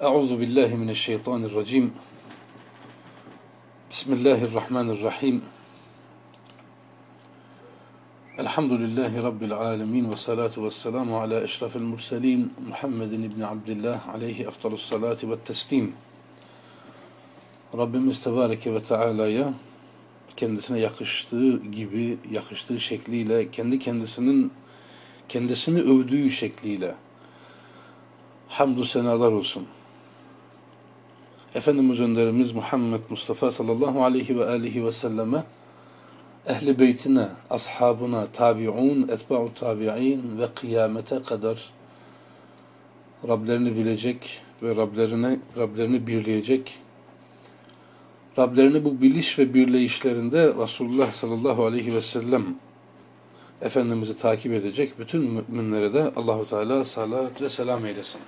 Euzu billahi mineşşeytanirracim. Bismillahirrahmanirrahim. Elhamdülillahi Rabbil alemin ve salatu ve selamu ala eşrafil murselin Muhammedin İbni Abdillah aleyhi eftalus salati ve teslim. Rabbimiz Tebareke ve Teala'ya kendisine yakıştığı gibi, yakıştığı şekliyle, kendi kendisinin kendisini övdüğü şekliyle hamdü senalar olsun. Efendimiz önderimiz Muhammed Mustafa sallallahu aleyhi ve aleyhi ve selleme ehli beytine, ashabına, tabi'un, etba'u tabi'in ve kıyamete kadar Rablerini bilecek ve Rablerine, Rablerini birleyecek Rablerini bu biliş ve birleyişlerinde Resulullah sallallahu aleyhi ve sellem Efendimiz'i takip edecek bütün müminlere de Allahu Teala salat ve selam eylesin.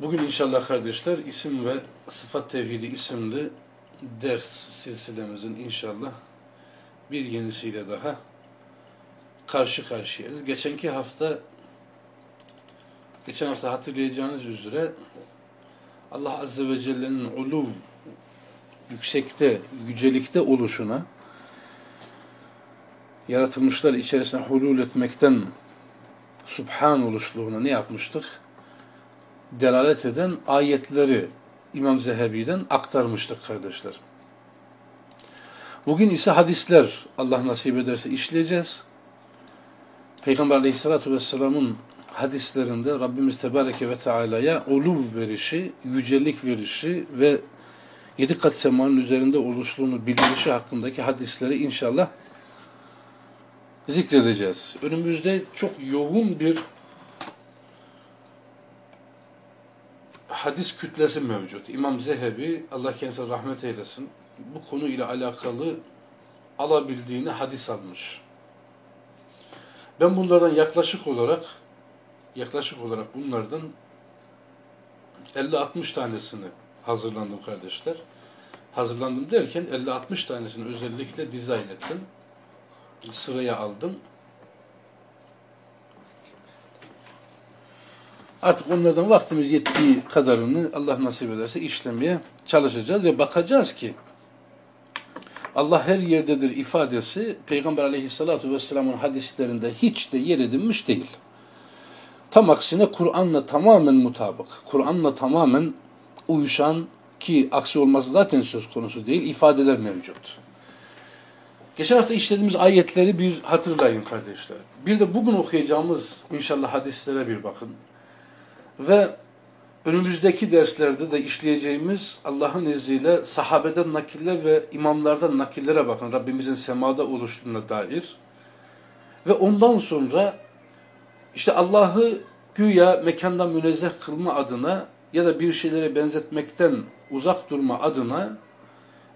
Bugün inşallah kardeşler isim ve sıfat tevhidi isimli ders silsilemizin inşallah bir yenisiyle daha karşı karşıyayız. Geçenki hafta geçen hafta hatırlayacağınız üzere Allah Azze ve Celle'nin uluv yüksekte, yücelikte oluşuna yaratılmışlar içerisine hulul etmekten subhan oluşluğuna ne yapmıştık? Delalet eden ayetleri İmam Zehebi'den aktarmıştık kardeşler. Bugün ise hadisler Allah nasip ederse işleyeceğiz. Peygamber Aleyhisselatü Vesselam'ın hadislerinde Rabbimiz Tebareke ve Teala'ya uluv verişi, yücelik verişi ve yedi kat semanın üzerinde oluşluğunu bildirişi hakkındaki hadisleri inşallah zikredeceğiz. Önümüzde çok yoğun bir hadis kütlesi mevcut. İmam Zehebi, Allah kendisine rahmet eylesin, bu konu ile alakalı alabildiğini hadis almış. Ben bunlardan yaklaşık olarak yaklaşık olarak bunlardan 50-60 tanesini hazırlandım kardeşler. Hazırlandım derken 50-60 tanesini özellikle dizayn ettim. Sıraya aldım. Artık onlardan vaktimiz yettiği kadarını Allah nasip ederse işlemeye çalışacağız ve bakacağız ki Allah her yerdedir ifadesi Peygamber aleyhissalatu vesselamın hadislerinde hiç de yer edinmiş değil. Tam aksine Kur'an'la tamamen mutabık, Kur'an'la tamamen uyuşan ki aksi olması zaten söz konusu değil, ifadeler mevcut. Geçen hafta işlediğimiz ayetleri bir hatırlayın kardeşler. Bir de bugün okuyacağımız inşallah hadislere bir bakın. Ve önümüzdeki derslerde de işleyeceğimiz Allah'ın izniyle sahabeden nakiller ve imamlardan nakillere bakın. Rabbimizin semada oluştuğuna dair. Ve ondan sonra işte Allah'ı güya mekandan münezzeh kılma adına ya da bir şeylere benzetmekten uzak durma adına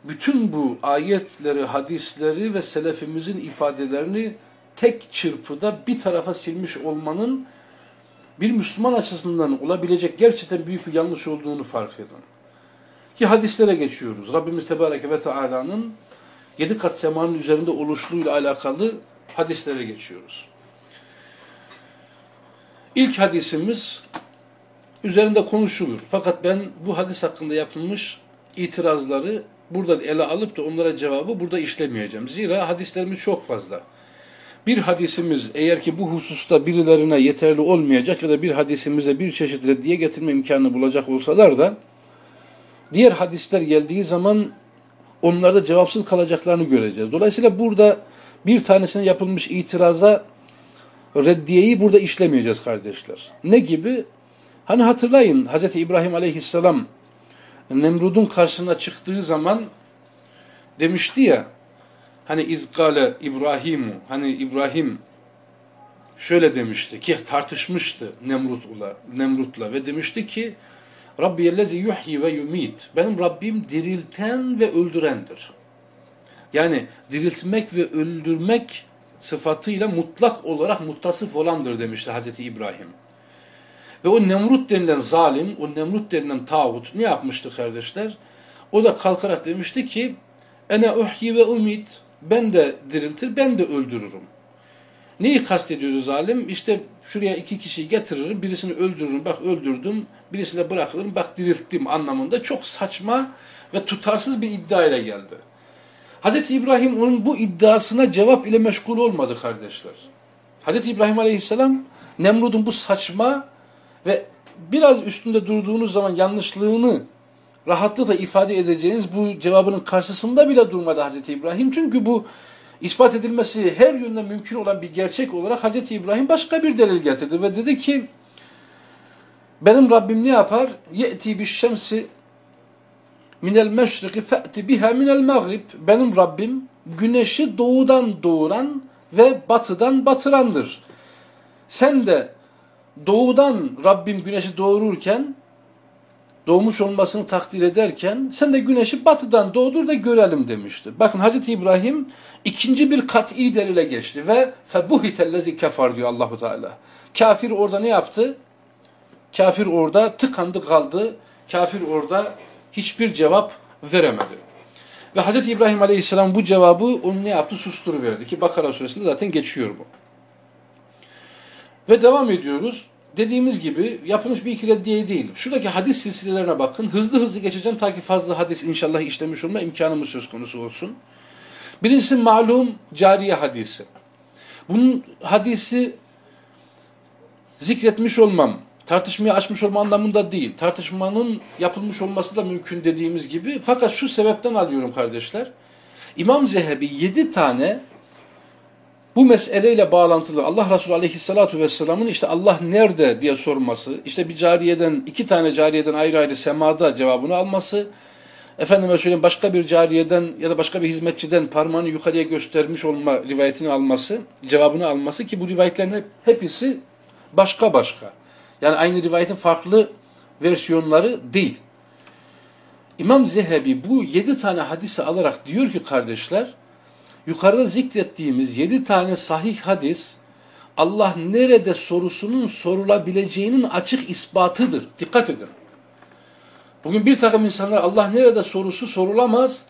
bütün bu ayetleri, hadisleri ve selefimizin ifadelerini tek çırpıda bir tarafa silmiş olmanın bir Müslüman açısından olabilecek gerçekten büyük bir yanlış olduğunu fark edin. Ki hadislere geçiyoruz. Rabbimiz Tebareke ve Teala'nın yedi kat semanın üzerinde oluşluğuyla alakalı hadislere geçiyoruz. İlk hadisimiz üzerinde konuşulur. Fakat ben bu hadis hakkında yapılmış itirazları burada ele alıp da onlara cevabı burada işlemeyeceğim. Zira hadislerimiz çok fazla. Bir hadisimiz eğer ki bu hususta birilerine yeterli olmayacak ya da bir hadisimize bir çeşit reddiye getirme imkanı bulacak olsalar da diğer hadisler geldiği zaman onlarda cevapsız kalacaklarını göreceğiz. Dolayısıyla burada bir tanesine yapılmış itiraza reddiyeyi burada işlemeyeceğiz kardeşler. Ne gibi? Hani hatırlayın Hz. İbrahim aleyhisselam Nemrud'un karşısına çıktığı zaman demişti ya hani izgale İbrahim hani İbrahim şöyle demişti ki tartışmıştı Nemrut'la Nemrut'la ve demişti ki Rabbiyellezi yuhyi ve yumit benim Rabbim dirilten ve öldürendir. Yani diriltmek ve öldürmek sıfatıyla mutlak olarak muttasıf olandır demişti Hazreti İbrahim. Ve o Nemrut denilen zalim, o Nemrut denilen tağut ne yapmıştı kardeşler? O da kalkarak demişti ki ene uhyi ve umit ben de diriltir, ben de öldürürüm. Neyi kastediyordu zalim? İşte şuraya iki kişiyi getiririm, birisini öldürürüm, bak öldürdüm, birisini bırakırım, bak dirilttim anlamında çok saçma ve tutarsız bir iddia ile geldi. Hz. İbrahim onun bu iddiasına cevap ile meşgul olmadı kardeşler. Hz. İbrahim Aleyhisselam Nemrud'un bu saçma ve biraz üstünde durduğunuz zaman yanlışlığını rahatlıkla ifade edeceğiniz bu cevabının karşısında bile durmadı Hz. İbrahim. Çünkü bu ispat edilmesi her yönden mümkün olan bir gerçek olarak Hz. İbrahim başka bir delil getirdi ve dedi ki benim Rabbim ne yapar? Ye'ti bir şemsi minel meşriki fe'ti biha minel mağrib. Benim Rabbim güneşi doğudan doğuran ve batıdan batırandır. Sen de doğudan Rabbim güneşi doğururken doğmuş olmasını takdir ederken sen de güneşi batıdan doğdur da görelim demişti. Bakın Hazreti İbrahim ikinci bir kat'i delile geçti ve febuhitellezi kefar diyor Allahu Teala. Kafir orada ne yaptı? Kafir orada tıkandı kaldı. Kafir orada hiçbir cevap veremedi. Ve Hz. İbrahim Aleyhisselam bu cevabı onu ne yaptı? Susturuverdi ki Bakara suresinde zaten geçiyor bu. Ve devam ediyoruz. Dediğimiz gibi yapılmış bir iki reddiye değil. Şuradaki hadis silsilelerine bakın. Hızlı hızlı geçeceğim ta ki fazla hadis inşallah işlemiş olma imkanımız söz konusu olsun. Birincisi malum cariye hadisi. Bunun hadisi zikretmiş olmam, tartışmayı açmış olma anlamında değil. Tartışmanın yapılmış olması da mümkün dediğimiz gibi. Fakat şu sebepten alıyorum kardeşler. İmam Zehebi yedi tane bu meseleyle bağlantılı Allah Resulü Aleyhisselatü Vesselam'ın işte Allah nerede diye sorması, işte bir cariyeden, iki tane cariyeden ayrı ayrı semada cevabını alması, efendime söyleyeyim başka bir cariyeden ya da başka bir hizmetçiden parmağını yukarıya göstermiş olma rivayetini alması, cevabını alması ki bu rivayetlerin hepsi başka başka. Yani aynı rivayetin farklı versiyonları değil. İmam Zehebi bu yedi tane hadisi alarak diyor ki kardeşler, yukarıda zikrettiğimiz yedi tane sahih hadis, Allah nerede sorusunun sorulabileceğinin açık ispatıdır. Dikkat edin. Bugün bir takım insanlar Allah nerede sorusu sorulamaz,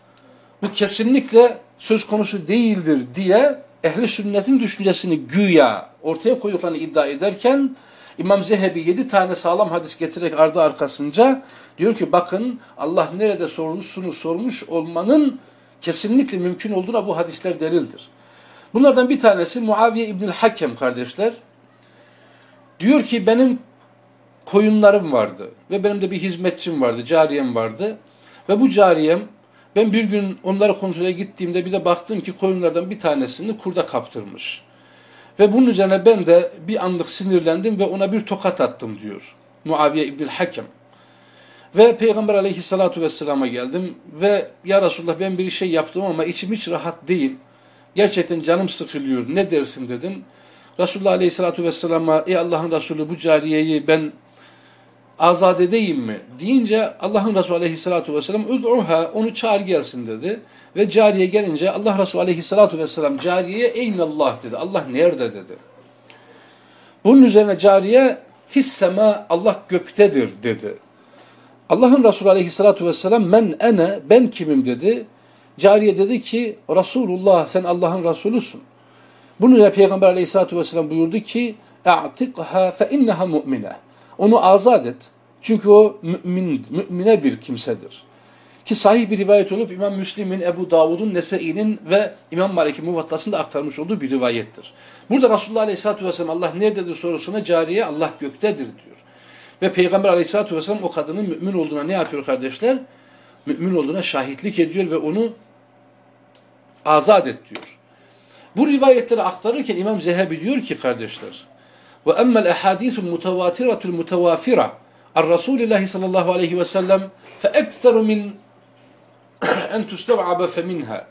bu kesinlikle söz konusu değildir diye ehli sünnetin düşüncesini güya ortaya koyduklarını iddia ederken İmam Zehebi yedi tane sağlam hadis getirerek ardı arkasınca diyor ki bakın Allah nerede sorusunu sormuş olmanın kesinlikle mümkün olduğuna bu hadisler delildir. Bunlardan bir tanesi Muaviye İbnül Hakem kardeşler. Diyor ki benim koyunlarım vardı ve benim de bir hizmetçim vardı, cariyem vardı. Ve bu cariyem ben bir gün onları kontrole gittiğimde bir de baktım ki koyunlardan bir tanesini kurda kaptırmış. Ve bunun üzerine ben de bir anlık sinirlendim ve ona bir tokat attım diyor. Muaviye İbnül Hakem. Ve Peygamber aleyhissalatu vesselama geldim ve ya Resulullah ben bir şey yaptım ama içim hiç rahat değil. Gerçekten canım sıkılıyor ne dersin dedim. Resulullah aleyhissalatu vesselama ey Allah'ın Resulü bu cariyeyi ben azat edeyim mi? Deyince Allah'ın Resulü aleyhissalatu vesselam ud'uha onu çağır gelsin dedi. Ve cariye gelince Allah Resulü aleyhissalatu vesselam cariyeye eynallah dedi. Allah nerede dedi. Bunun üzerine cariye fis sema Allah göktedir dedi. Allah'ın Resulü aleyhissalatu vesselam men ene ben kimim dedi. Cariye dedi ki Resulullah sen Allah'ın Resulüsün. Bunun üzerine Peygamber aleyhissalatu vesselam buyurdu ki اَعْتِقْهَا فَاِنَّهَا مُؤْمِنَةً Onu azat et. Çünkü o mümin, mümine bir kimsedir. Ki sahih bir rivayet olup İmam Müslim'in, Ebu Davud'un, Nese'i'nin ve İmam Malik'in muvattasında aktarmış olduğu bir rivayettir. Burada Resulullah Aleyhisselatü Vesselam Allah nerededir sorusuna cariye Allah göktedir diyor. Ve Peygamber Aleyhisselatü Vesselam o kadının mümin olduğuna ne yapıyor kardeşler? Mümin olduğuna şahitlik ediyor ve onu azat et diyor. Bu rivayetleri aktarırken İmam Zehebi diyor ki kardeşler ve emmel ehadisul mutevatiretul mutevafira ar Resulillahi sallallahu aleyhi ve sellem fe ekseru min en tustev'abe fe minha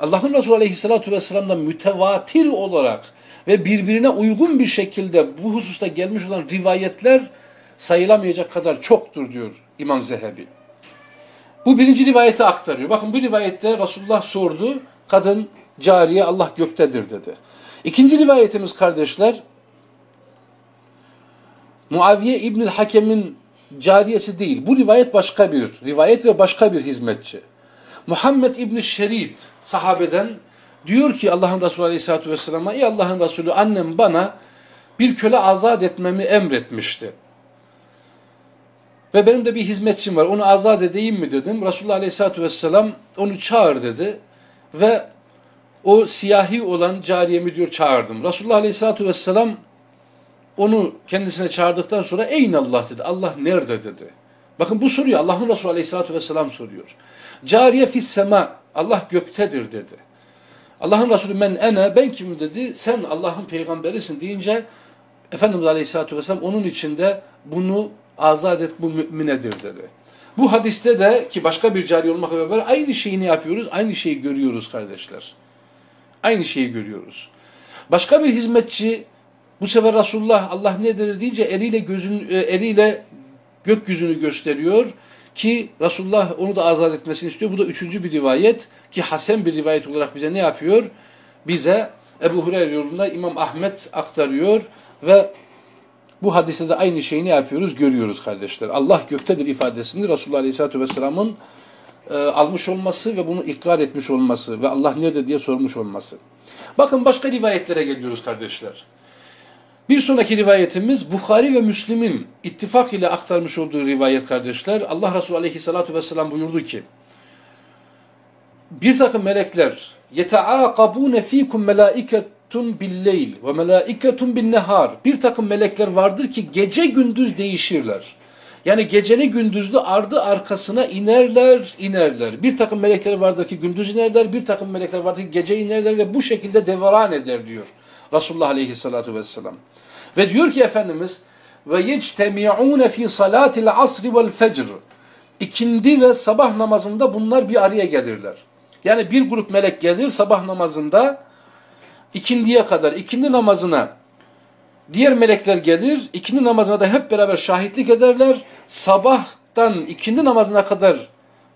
Allah'ın Resulü aleyhissalatu vesselam'dan mütevatir olarak ve birbirine uygun bir şekilde bu hususta gelmiş olan rivayetler sayılamayacak kadar çoktur diyor İmam Zehebi. Bu birinci rivayeti aktarıyor. Bakın bu rivayette Resulullah sordu. Kadın cariye Allah göktedir dedi. İkinci rivayetimiz kardeşler Muaviye İbnül Hakem'in cariyesi değil. Bu rivayet başka bir rivayet ve başka bir hizmetçi. Muhammed İbni Şerit sahabeden Diyor ki Allah'ın Resulü Aleyhisselatü Vesselam'a ey Allah'ın Resulü annem bana bir köle azat etmemi emretmişti. Ve benim de bir hizmetçim var onu azat edeyim mi dedim. Resulullah Aleyhisselatü Vesselam onu çağır dedi. Ve o siyahi olan cariyemi diyor çağırdım. Resulullah Aleyhisselatü Vesselam onu kendisine çağırdıktan sonra Eyn Allah dedi. Allah nerede dedi. Bakın bu soruyu Allah'ın Resulü Aleyhisselatü Vesselam soruyor. Cariye fis sema Allah göktedir dedi. Allah'ın Resulü men ene ben kimim dedi. Sen Allah'ın peygamberisin deyince Efendimiz Aleyhisselatü Vesselam onun içinde bunu azat et bu müminedir dedi. Bu hadiste de ki başka bir cari olmakla beraber aynı şeyi ne yapıyoruz? Aynı şeyi görüyoruz kardeşler. Aynı şeyi görüyoruz. Başka bir hizmetçi bu sefer Resulullah Allah nedir deyince eliyle gözün e, eliyle gökyüzünü gösteriyor ki Resulullah onu da azat etmesini istiyor. Bu da üçüncü bir rivayet ki Hasan bir rivayet olarak bize ne yapıyor? Bize Ebu Hureyre yolunda İmam Ahmet aktarıyor ve bu hadiste de aynı şeyi ne yapıyoruz? Görüyoruz kardeşler. Allah göktedir ifadesini Resulullah Aleyhisselatü Vesselam'ın e, almış olması ve bunu ikrar etmiş olması ve Allah nerede diye sormuş olması. Bakın başka rivayetlere geliyoruz kardeşler. Bir sonraki rivayetimiz Bukhari ve Müslim'in ittifak ile aktarmış olduğu rivayet kardeşler. Allah Resulü aleyhissalatu vesselam buyurdu ki bir takım melekler yeteakabune fikum melaiketun billeyl ve melaiketun bin nehar. Bir takım melekler vardır ki gece gündüz değişirler. Yani geceli gündüzlü ardı arkasına inerler, inerler. Bir takım melekler vardır ki gündüz inerler, bir takım melekler vardır ki gece inerler ve bu şekilde devaran eder diyor Resulullah aleyhissalatu vesselam. Ve diyor ki Efendimiz ve yectemi'une fi salatil asri vel fecr. İkindi ve sabah namazında bunlar bir araya gelirler. Yani bir grup melek gelir sabah namazında ikindiye kadar, ikindi namazına diğer melekler gelir, ikindi namazına da hep beraber şahitlik ederler. Sabahtan ikindi namazına kadar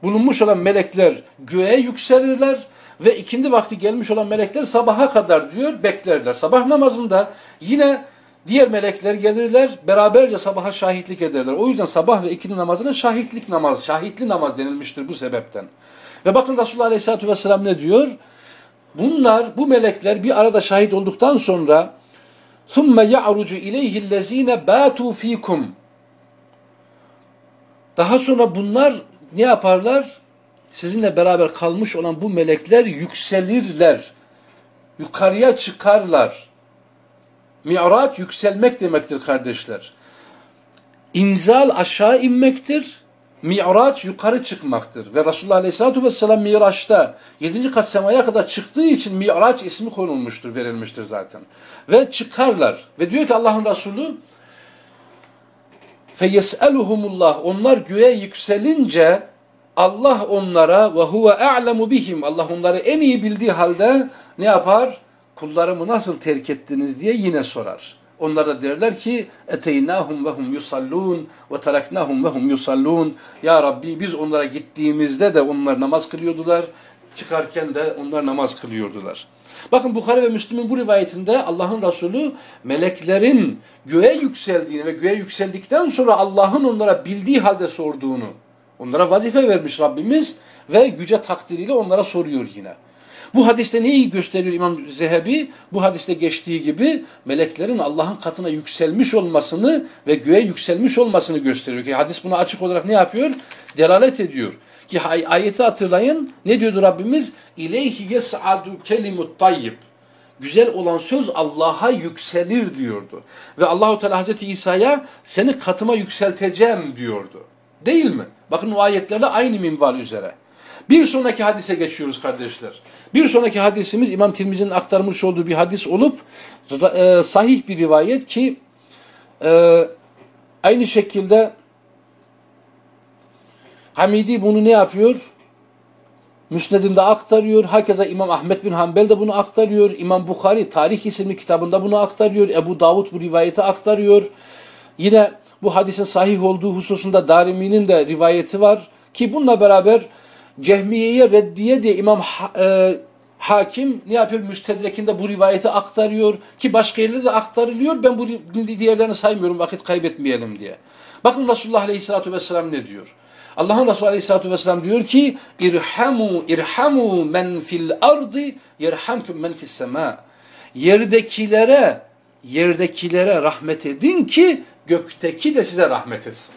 bulunmuş olan melekler göğe yükselirler ve ikindi vakti gelmiş olan melekler sabaha kadar diyor beklerler. Sabah namazında yine Diğer melekler gelirler, beraberce sabaha şahitlik ederler. O yüzden sabah ve ikindi namazına şahitlik namaz, şahitli namaz denilmiştir bu sebepten. Ve bakın Resulullah Aleyhisselatü Vesselam ne diyor? Bunlar, bu melekler bir arada şahit olduktan sonra ثُمَّ يَعْرُجُ اِلَيْهِ الَّذ۪ينَ بَاتُوا ف۪يكُمْ Daha sonra bunlar ne yaparlar? Sizinle beraber kalmış olan bu melekler yükselirler. Yukarıya çıkarlar. Mi'raç yükselmek demektir kardeşler. İnzal aşağı inmektir. Mi'raç yukarı çıkmaktır. Ve Resulullah Aleyhisselatü Vesselam Miraç'ta 7. kat semaya kadar çıktığı için Mi'raç ismi konulmuştur, verilmiştir zaten. Ve çıkarlar. Ve diyor ki Allah'ın Resulü feyes'eluhumullah onlar göğe yükselince Allah onlara ve huve a'lemu Allah onları en iyi bildiği halde ne yapar? kullarımı nasıl terk ettiniz diye yine sorar. Onlara derler ki eteynahum ve hum yusallun ve teraknahum ve hum yusallun. Ya Rabbi biz onlara gittiğimizde de onlar namaz kılıyordular. Çıkarken de onlar namaz kılıyordular. Bakın Bukhari ve Müslim'in bu rivayetinde Allah'ın Resulü meleklerin göğe yükseldiğini ve göğe yükseldikten sonra Allah'ın onlara bildiği halde sorduğunu, onlara vazife vermiş Rabbimiz ve yüce takdiriyle onlara soruyor yine. Bu hadiste neyi gösteriyor İmam Zehebi? Bu hadiste geçtiği gibi meleklerin Allah'ın katına yükselmiş olmasını ve göğe yükselmiş olmasını gösteriyor. Ki hadis buna açık olarak ne yapıyor? Delalet ediyor. Ki ay ayeti hatırlayın. Ne diyordu Rabbimiz? İleyhi yes'adu kelimut tayyib. Güzel olan söz Allah'a yükselir diyordu. Ve Allahu Teala Hazreti İsa'ya seni katıma yükselteceğim diyordu. Değil mi? Bakın o ayetlerle aynı minval üzere. Bir sonraki hadise geçiyoruz kardeşler. Bir sonraki hadisimiz İmam Tirmizi'nin aktarmış olduğu bir hadis olup e, sahih bir rivayet ki e, aynı şekilde Hamidi bunu ne yapıyor? Müsned'inde aktarıyor. Hakeza İmam Ahmet bin Hanbel de bunu aktarıyor. İmam Bukhari Tarih isimli kitabında bunu aktarıyor. Ebu Davud bu rivayeti aktarıyor. Yine bu hadisin sahih olduğu hususunda Darimi'nin de rivayeti var. Ki bununla beraber Cehmiye'ye reddiye diye İmam e, Hakim ne yapıyor? Müstedrekinde bu rivayeti aktarıyor ki başka yerlerde de aktarılıyor. Ben bu diğerlerini saymıyorum vakit kaybetmeyelim diye. Bakın Resulullah Aleyhisselatü Vesselam ne diyor? Allah'ın Resulü Aleyhisselatü Vesselam diyor ki irhamu irhamu men fil ardı yerhamkum men fis sema. Yerdekilere yerdekilere rahmet edin ki gökteki de size rahmet etsin.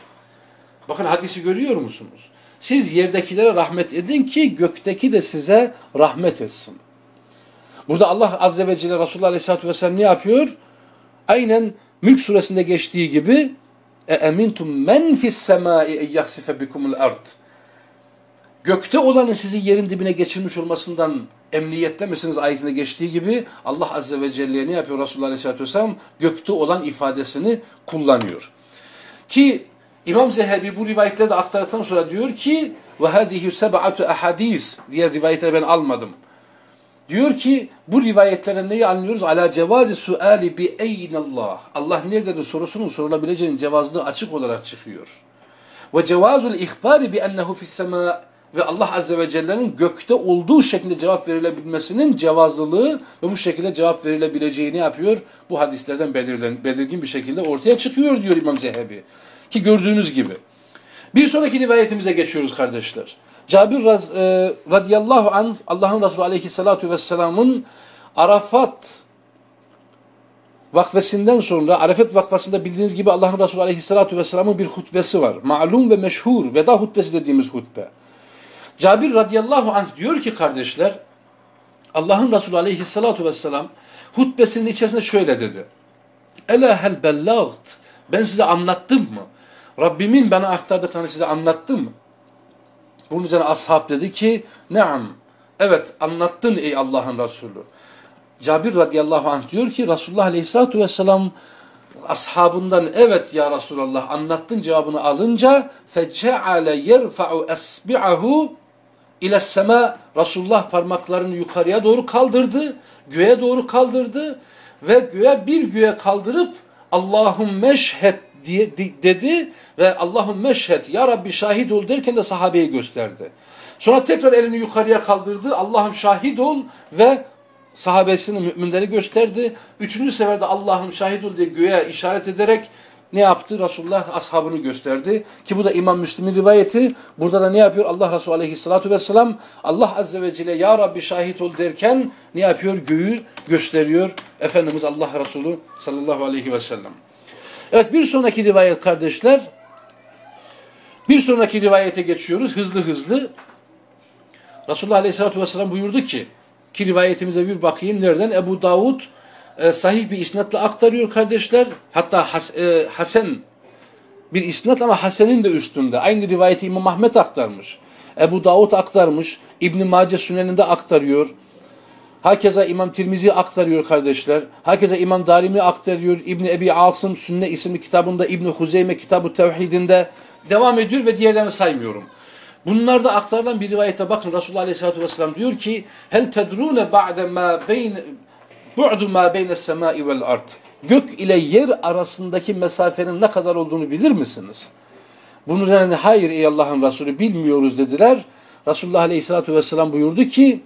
Bakın hadisi görüyor musunuz? Siz yerdekilere rahmet edin ki gökteki de size rahmet etsin. Burada Allah Azze ve Celle Resulullah Aleyhisselatü Vesselam ne yapıyor? Aynen Mülk suresinde geçtiği gibi men fis semai en yaksife bikumul ard. Gökte olanın sizi yerin dibine geçirmiş olmasından emniyette misiniz ayetinde geçtiği gibi Allah Azze ve Celle ne yapıyor Resulullah Aleyhisselatü Vesselam? Gökte olan ifadesini kullanıyor. Ki İmam Zehebi bu rivayetleri de aktardıktan sonra diyor ki ve hazihi seb'atu ahadis diye rivayetleri ben almadım. Diyor ki bu rivayetlerden neyi anlıyoruz? Ala cevazi suali bi eynallah. Allah nerededir sorusunun sorulabileceğinin cevazlığı açık olarak çıkıyor. Ve cevazul ihbari bi ennehu sema ve Allah Azze ve Celle'nin gökte olduğu şekilde cevap verilebilmesinin cevazlılığı ve bu şekilde cevap verilebileceğini yapıyor? Bu hadislerden belirlen, belirgin bir şekilde ortaya çıkıyor diyor İmam Zehebi. Ki gördüğünüz gibi. Bir sonraki rivayetimize geçiyoruz kardeşler. Cabir e, radıyallahu anh Allah'ın Resulü aleyhissalatu vesselamın Arafat vakfesinden sonra Arafat vakfasında bildiğiniz gibi Allah'ın Resulü aleyhissalatu vesselamın bir hutbesi var. Malum ve meşhur veda hutbesi dediğimiz hutbe. Cabir radıyallahu anh diyor ki kardeşler Allah'ın Resulü aleyhissalatu vesselam hutbesinin içerisinde şöyle dedi. Ela hel bellagt ben size anlattım mı? Rabbimin bana aktardıklarını size anlattım mı? Bunun üzerine ashab dedi ki Naam. Evet anlattın ey Allah'ın Resulü. Cabir radıyallahu anh diyor ki Resulullah aleyhissalatu vesselam ashabından evet ya Resulallah anlattın cevabını alınca feceale yerfa'u esbi'ahu ile sema Resulullah parmaklarını yukarıya doğru kaldırdı, göğe doğru kaldırdı ve göğe bir göğe kaldırıp Allahum meşhed diye dedi ve Allahum meşhed ya Rabbi şahit ol derken de sahabeyi gösterdi. Sonra tekrar elini yukarıya kaldırdı. Allah'ım şahit ol ve sahabesini müminleri gösterdi. Üçüncü seferde Allah'ım şahit ol diye göğe işaret ederek ne yaptı? Resulullah ashabını gösterdi. Ki bu da İmam Müslim'in rivayeti. Burada da ne yapıyor? Allah Resulü aleyhissalatu vesselam Allah azze ve celle ya Rabbi şahit ol derken ne yapıyor? Göğü gösteriyor. Efendimiz Allah Resulü sallallahu aleyhi ve sellem. Evet bir sonraki rivayet kardeşler. Bir sonraki rivayete geçiyoruz hızlı hızlı. Resulullah Aleyhisselatü Vesselam buyurdu ki ki rivayetimize bir bakayım nereden? Ebu Davud e, sahih bir isnatla aktarıyor kardeşler. Hatta has, e, Hasan bir isnat ama Hasen'in de üstünde. Aynı rivayeti İmam Ahmet aktarmış. Ebu Davud aktarmış. İbn-i Mace Sünen'inde aktarıyor. Hakeza İmam Tirmizi aktarıyor kardeşler. Hakeza İmam Darimi aktarıyor. İbni Ebi Asım Sünne isimli kitabında İbni Huzeyme kitabı tevhidinde devam ediyor ve diğerlerini saymıyorum. Bunlarda aktarılan bir rivayete bakın Resulullah Aleyhisselatü Vesselam diyor ki hel tedrune ba'de ma beyn bu'du ma beyne semai vel ard gök ile yer arasındaki mesafenin ne kadar olduğunu bilir misiniz? Bunun üzerine hayır ey Allah'ın Resulü bilmiyoruz dediler. Resulullah Aleyhisselatü Vesselam buyurdu ki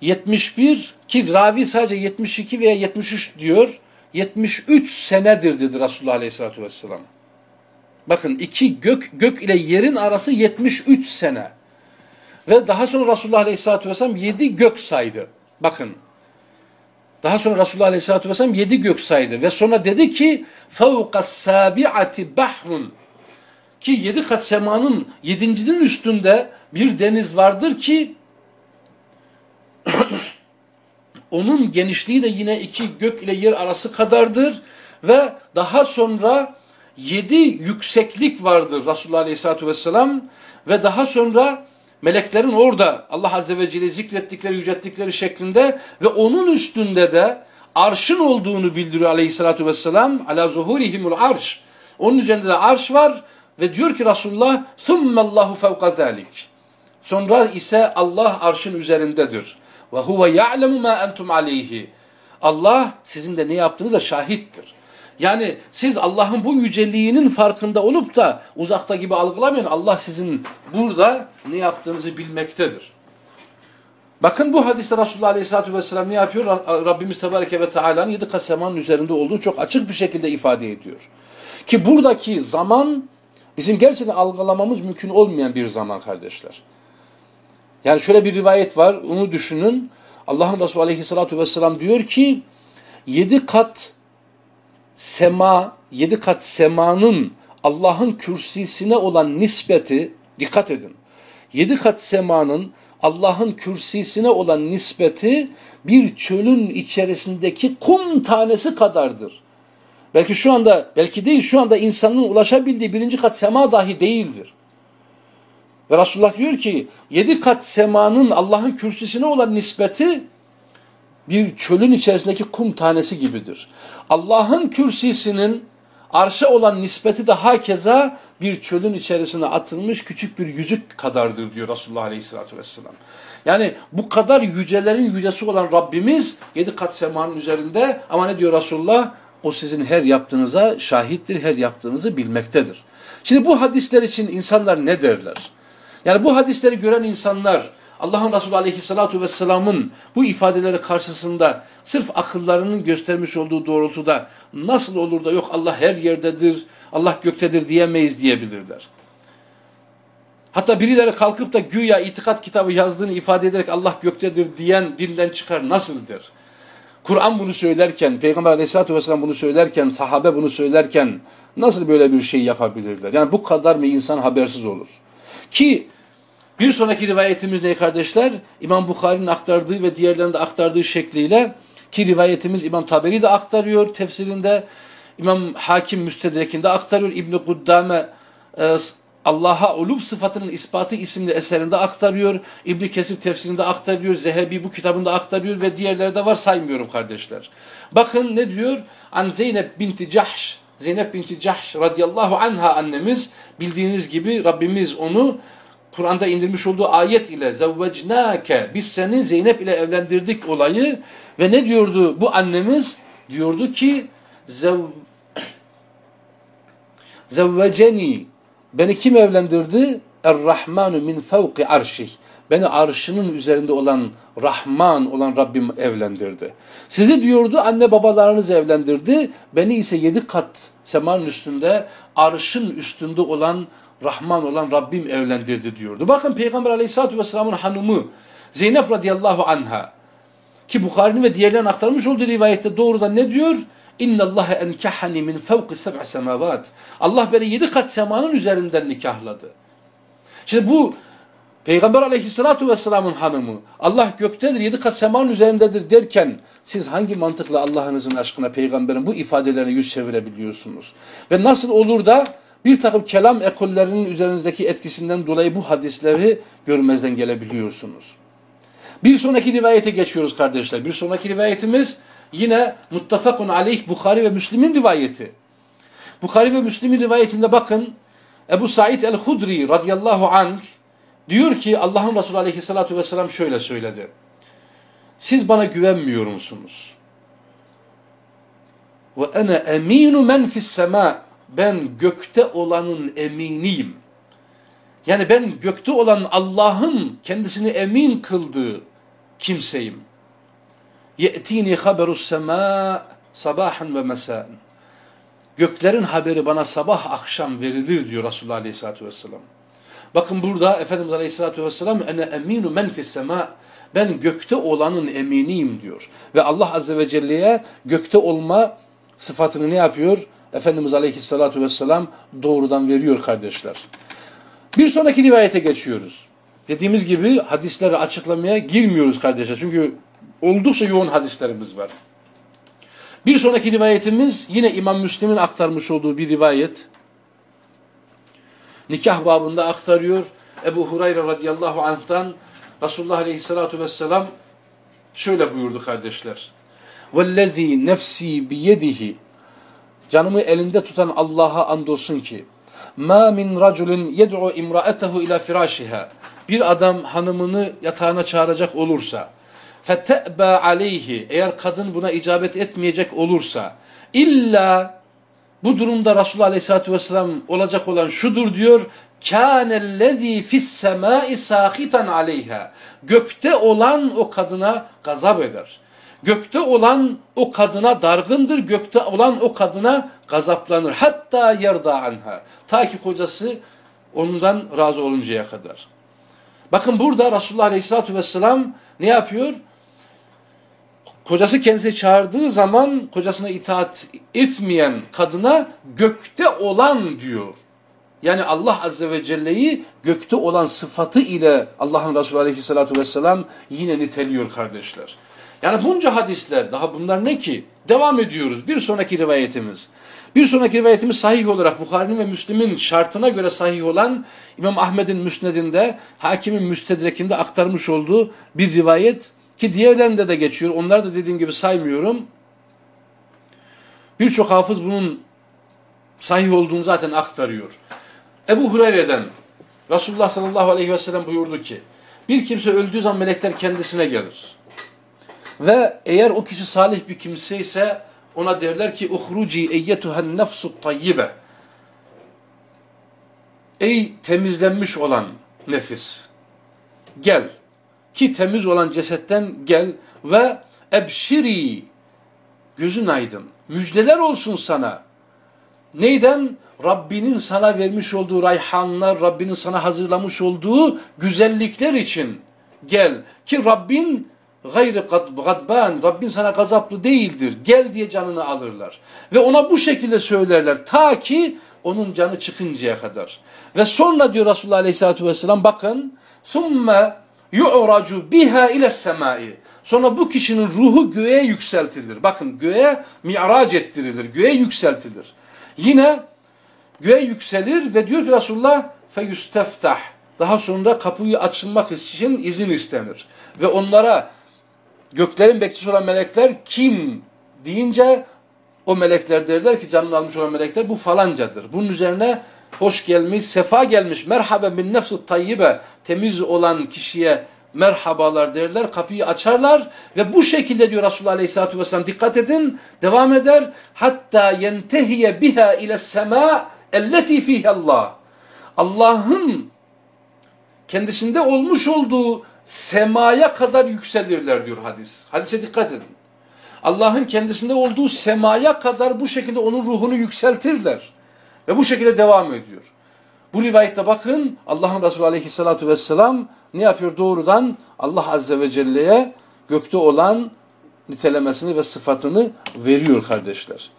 71 ki ravi sadece 72 veya 73 diyor. 73 senedir dedi Resulullah Aleyhisselatü Vesselam. Bakın iki gök, gök ile yerin arası 73 sene. Ve daha sonra Resulullah Aleyhisselatü Vesselam 7 gök saydı. Bakın. Daha sonra Resulullah Aleyhisselatü Vesselam 7 gök saydı. Ve sonra dedi ki فَوْقَ السَّابِعَةِ بَحْرٌ Ki yedi kat semanın yedincinin üstünde bir deniz vardır ki onun genişliği de yine iki gök ile yer arası kadardır ve daha sonra yedi yükseklik vardır Resulullah Aleyhisselatü Vesselam ve daha sonra meleklerin orada Allah Azze ve Celle zikrettikleri, yücelttikleri şeklinde ve onun üstünde de arşın olduğunu bildiriyor Aleyhisselatü Vesselam. Ala zuhurihimul arş. Onun üzerinde de arş var ve diyor ki Resulullah ثُمَّ اللّٰهُ فَوْقَ ذَٰلِكِ Sonra ise Allah arşın üzerindedir. Ve huve ya'lemu ma entum aleyhi. Allah sizin de ne yaptığınıza şahittir. Yani siz Allah'ın bu yüceliğinin farkında olup da uzakta gibi algılamayın. Allah sizin burada ne yaptığınızı bilmektedir. Bakın bu hadiste Resulullah Aleyhisselatü Vesselam ne yapıyor? Rabbimiz Tebareke ve Teala'nın yedi kat üzerinde olduğu çok açık bir şekilde ifade ediyor. Ki buradaki zaman bizim gerçekten algılamamız mümkün olmayan bir zaman kardeşler. Yani şöyle bir rivayet var, onu düşünün. Allah'ın Resulü Aleyhisselatü Vesselam diyor ki, yedi kat sema, yedi kat semanın Allah'ın kürsisine olan nispeti, dikkat edin. Yedi kat semanın Allah'ın kürsisine olan nispeti bir çölün içerisindeki kum tanesi kadardır. Belki şu anda, belki değil şu anda insanın ulaşabildiği birinci kat sema dahi değildir. Ve Resulullah diyor ki yedi kat semanın Allah'ın kürsüsüne olan nispeti bir çölün içerisindeki kum tanesi gibidir. Allah'ın kürsisinin arşa olan nispeti de hakeza bir çölün içerisine atılmış küçük bir yüzük kadardır diyor Resulullah Aleyhisselatü Vesselam. Yani bu kadar yücelerin yücesi olan Rabbimiz yedi kat semanın üzerinde ama ne diyor Resulullah? O sizin her yaptığınıza şahittir, her yaptığınızı bilmektedir. Şimdi bu hadisler için insanlar ne derler? Yani bu hadisleri gören insanlar Allah'ın Resulü Aleyhisselatü Vesselam'ın bu ifadeleri karşısında sırf akıllarının göstermiş olduğu doğrultuda nasıl olur da yok Allah her yerdedir, Allah göktedir diyemeyiz diyebilirler. Hatta birileri kalkıp da güya itikat kitabı yazdığını ifade ederek Allah göktedir diyen dinden çıkar nasıldır? Kur'an bunu söylerken, Peygamber aleyhissalatü vesselam bunu söylerken, sahabe bunu söylerken nasıl böyle bir şey yapabilirler? Yani bu kadar mı insan habersiz olur? Ki bir sonraki rivayetimiz ne kardeşler? İmam Bukhari'nin aktardığı ve diğerlerinin de aktardığı şekliyle ki rivayetimiz İmam Taberi de aktarıyor tefsirinde. İmam Hakim Müstedrek'inde aktarıyor. İbn-i Kuddame e, Allah'a uluf sıfatının ispatı isimli eserinde aktarıyor. İbn Kesir tefsirinde aktarıyor. Zehebi bu kitabında aktarıyor ve diğerleri de var saymıyorum kardeşler. Bakın ne diyor? An Zeynep binti Cahş Zeynep binti Cahş radıyallahu anha annemiz bildiğiniz gibi Rabbimiz onu Kur'an'da indirmiş olduğu ayet ile zevvecnake biz seni Zeynep ile evlendirdik olayı ve ne diyordu bu annemiz? Diyordu ki zev zevveceni beni kim evlendirdi? Er-Rahmanu min fevki arşih. Beni arşının üzerinde olan Rahman olan Rabbim evlendirdi. Sizi diyordu anne babalarınız evlendirdi. Beni ise yedi kat semanın üstünde arşın üstünde olan Rahman olan Rabbim evlendirdi diyordu. Bakın Peygamber Aleyhisselatü Vesselam'ın hanımı Zeynep radıyallahu anha ki Bukhari'nin ve diğerlerinin aktarmış olduğu rivayette doğrudan ne diyor? İnna Allah enkahani min fevki seb'i semavat. Allah beni yedi kat semanın üzerinden nikahladı. Şimdi bu Peygamber aleyhissalatu vesselamın hanımı Allah göktedir yedi kat semanın üzerindedir derken siz hangi mantıkla Allah'ınızın aşkına peygamberin bu ifadelerine yüz çevirebiliyorsunuz? Ve nasıl olur da bir takım kelam ekollerinin üzerinizdeki etkisinden dolayı bu hadisleri görmezden gelebiliyorsunuz. Bir sonraki rivayete geçiyoruz kardeşler. Bir sonraki rivayetimiz yine muttafakun aleyh Bukhari ve Müslim'in rivayeti. Bukhari ve Müslim'in rivayetinde bakın Ebu Said el-Hudri radıyallahu anh diyor ki Allah'ın Resulü aleyhissalatu vesselam şöyle söyledi. Siz bana güvenmiyor musunuz? Ve ene eminu men fis ben gökte olanın eminiyim. Yani ben gökte olan Allah'ın kendisini emin kıldığı kimseyim. Ye'tini haberus sema sabahan ve mesaen. Göklerin haberi bana sabah akşam verilir diyor Resulullah Aleyhisselatü Vesselam. Bakın burada Efendimiz Aleyhisselatü Vesselam ene eminu men fis sema ben gökte olanın eminiyim diyor. Ve Allah Azze ve Celle'ye gökte olma sıfatını ne yapıyor? Efendimiz Aleyhisselatü Vesselam doğrudan veriyor kardeşler. Bir sonraki rivayete geçiyoruz. Dediğimiz gibi hadisleri açıklamaya girmiyoruz kardeşler. Çünkü oldukça yoğun hadislerimiz var. Bir sonraki rivayetimiz yine İmam Müslim'in aktarmış olduğu bir rivayet. Nikah babında aktarıyor. Ebu Hurayra radıyallahu anh'tan Resulullah aleyhissalatu vesselam şöyle buyurdu kardeşler. وَالَّذ۪ي nefsi biyedihi Canımı elinde tutan Allah'a andolsun ki ma min raculun yed'u imra'atahu ila firashiha bir adam hanımını yatağına çağıracak olursa fete'ba aleyhi eğer kadın buna icabet etmeyecek olursa illa bu durumda Resulullah Aleyhisselatü Vesselam olacak olan şudur diyor kânellezî fissemâi sâhitan aleyha. Gökte olan o kadına gazap eder. Gökte olan o kadına dargındır, gökte olan o kadına gazaplanır. Hatta yerda anha. Ta ki kocası ondan razı oluncaya kadar. Bakın burada Resulullah Aleyhisselatü Vesselam ne yapıyor? Kocası kendisi çağırdığı zaman kocasına itaat etmeyen kadına gökte olan diyor. Yani Allah Azze ve Celle'yi gökte olan sıfatı ile Allah'ın Resulü Aleyhisselatü Vesselam yine niteliyor kardeşler. Yani bunca hadisler, daha bunlar ne ki? Devam ediyoruz. Bir sonraki rivayetimiz. Bir sonraki rivayetimiz sahih olarak Bukhari'nin ve Müslim'in şartına göre sahih olan İmam Ahmed'in müsnedinde, hakimin müstedrekinde aktarmış olduğu bir rivayet ki diğerlerinde de geçiyor. Onları da dediğim gibi saymıyorum. Birçok hafız bunun sahih olduğunu zaten aktarıyor. Ebu Hureyre'den Resulullah sallallahu aleyhi ve sellem buyurdu ki bir kimse öldüğü zaman melekler kendisine gelir. Ve eğer o kişi salih bir kimse ise ona derler ki uhruci eyyetuhen nefsut tayyibe. Ey temizlenmiş olan nefis gel ki temiz olan cesetten gel ve ebşiri gözün aydın müjdeler olsun sana. Neyden? Rabbinin sana vermiş olduğu rayhanlar, Rabbinin sana hazırlamış olduğu güzellikler için gel. Ki Rabbin gayri gadban Rabbin sana gazaplı değildir. Gel diye canını alırlar. Ve ona bu şekilde söylerler ta ki onun canı çıkıncaya kadar. Ve sonra diyor Resulullah Aleyhisselatü Vesselam bakın ثُمَّ yu'racu biha ile semai. Sonra bu kişinin ruhu göğe yükseltilir. Bakın göğe mi'rac ettirilir, göğe yükseltilir. Yine göğe yükselir ve diyor ki Resulullah feyusteftah. Daha sonra kapıyı açılmak için izin istenir. Ve onlara göklerin bekçisi olan melekler kim deyince o melekler derler ki canını almış olan melekler bu falancadır. Bunun üzerine hoş gelmiş, sefa gelmiş, merhabe bin nefsi tayyibe, temiz olan kişiye merhabalar derler, kapıyı açarlar ve bu şekilde diyor Resulullah Aleyhisselatü Vesselam dikkat edin, devam eder. Hatta yentehiye biha ile sema elleti fihallah. Allah'ın kendisinde olmuş olduğu semaya kadar yükselirler diyor hadis. Hadise dikkat edin. Allah'ın kendisinde olduğu semaya kadar bu şekilde onun ruhunu yükseltirler. Ve bu şekilde devam ediyor. Bu rivayette bakın Allah'ın Resulü aleyhissalatu vesselam ne yapıyor doğrudan? Allah azze ve celle'ye gökte olan nitelemesini ve sıfatını veriyor kardeşler.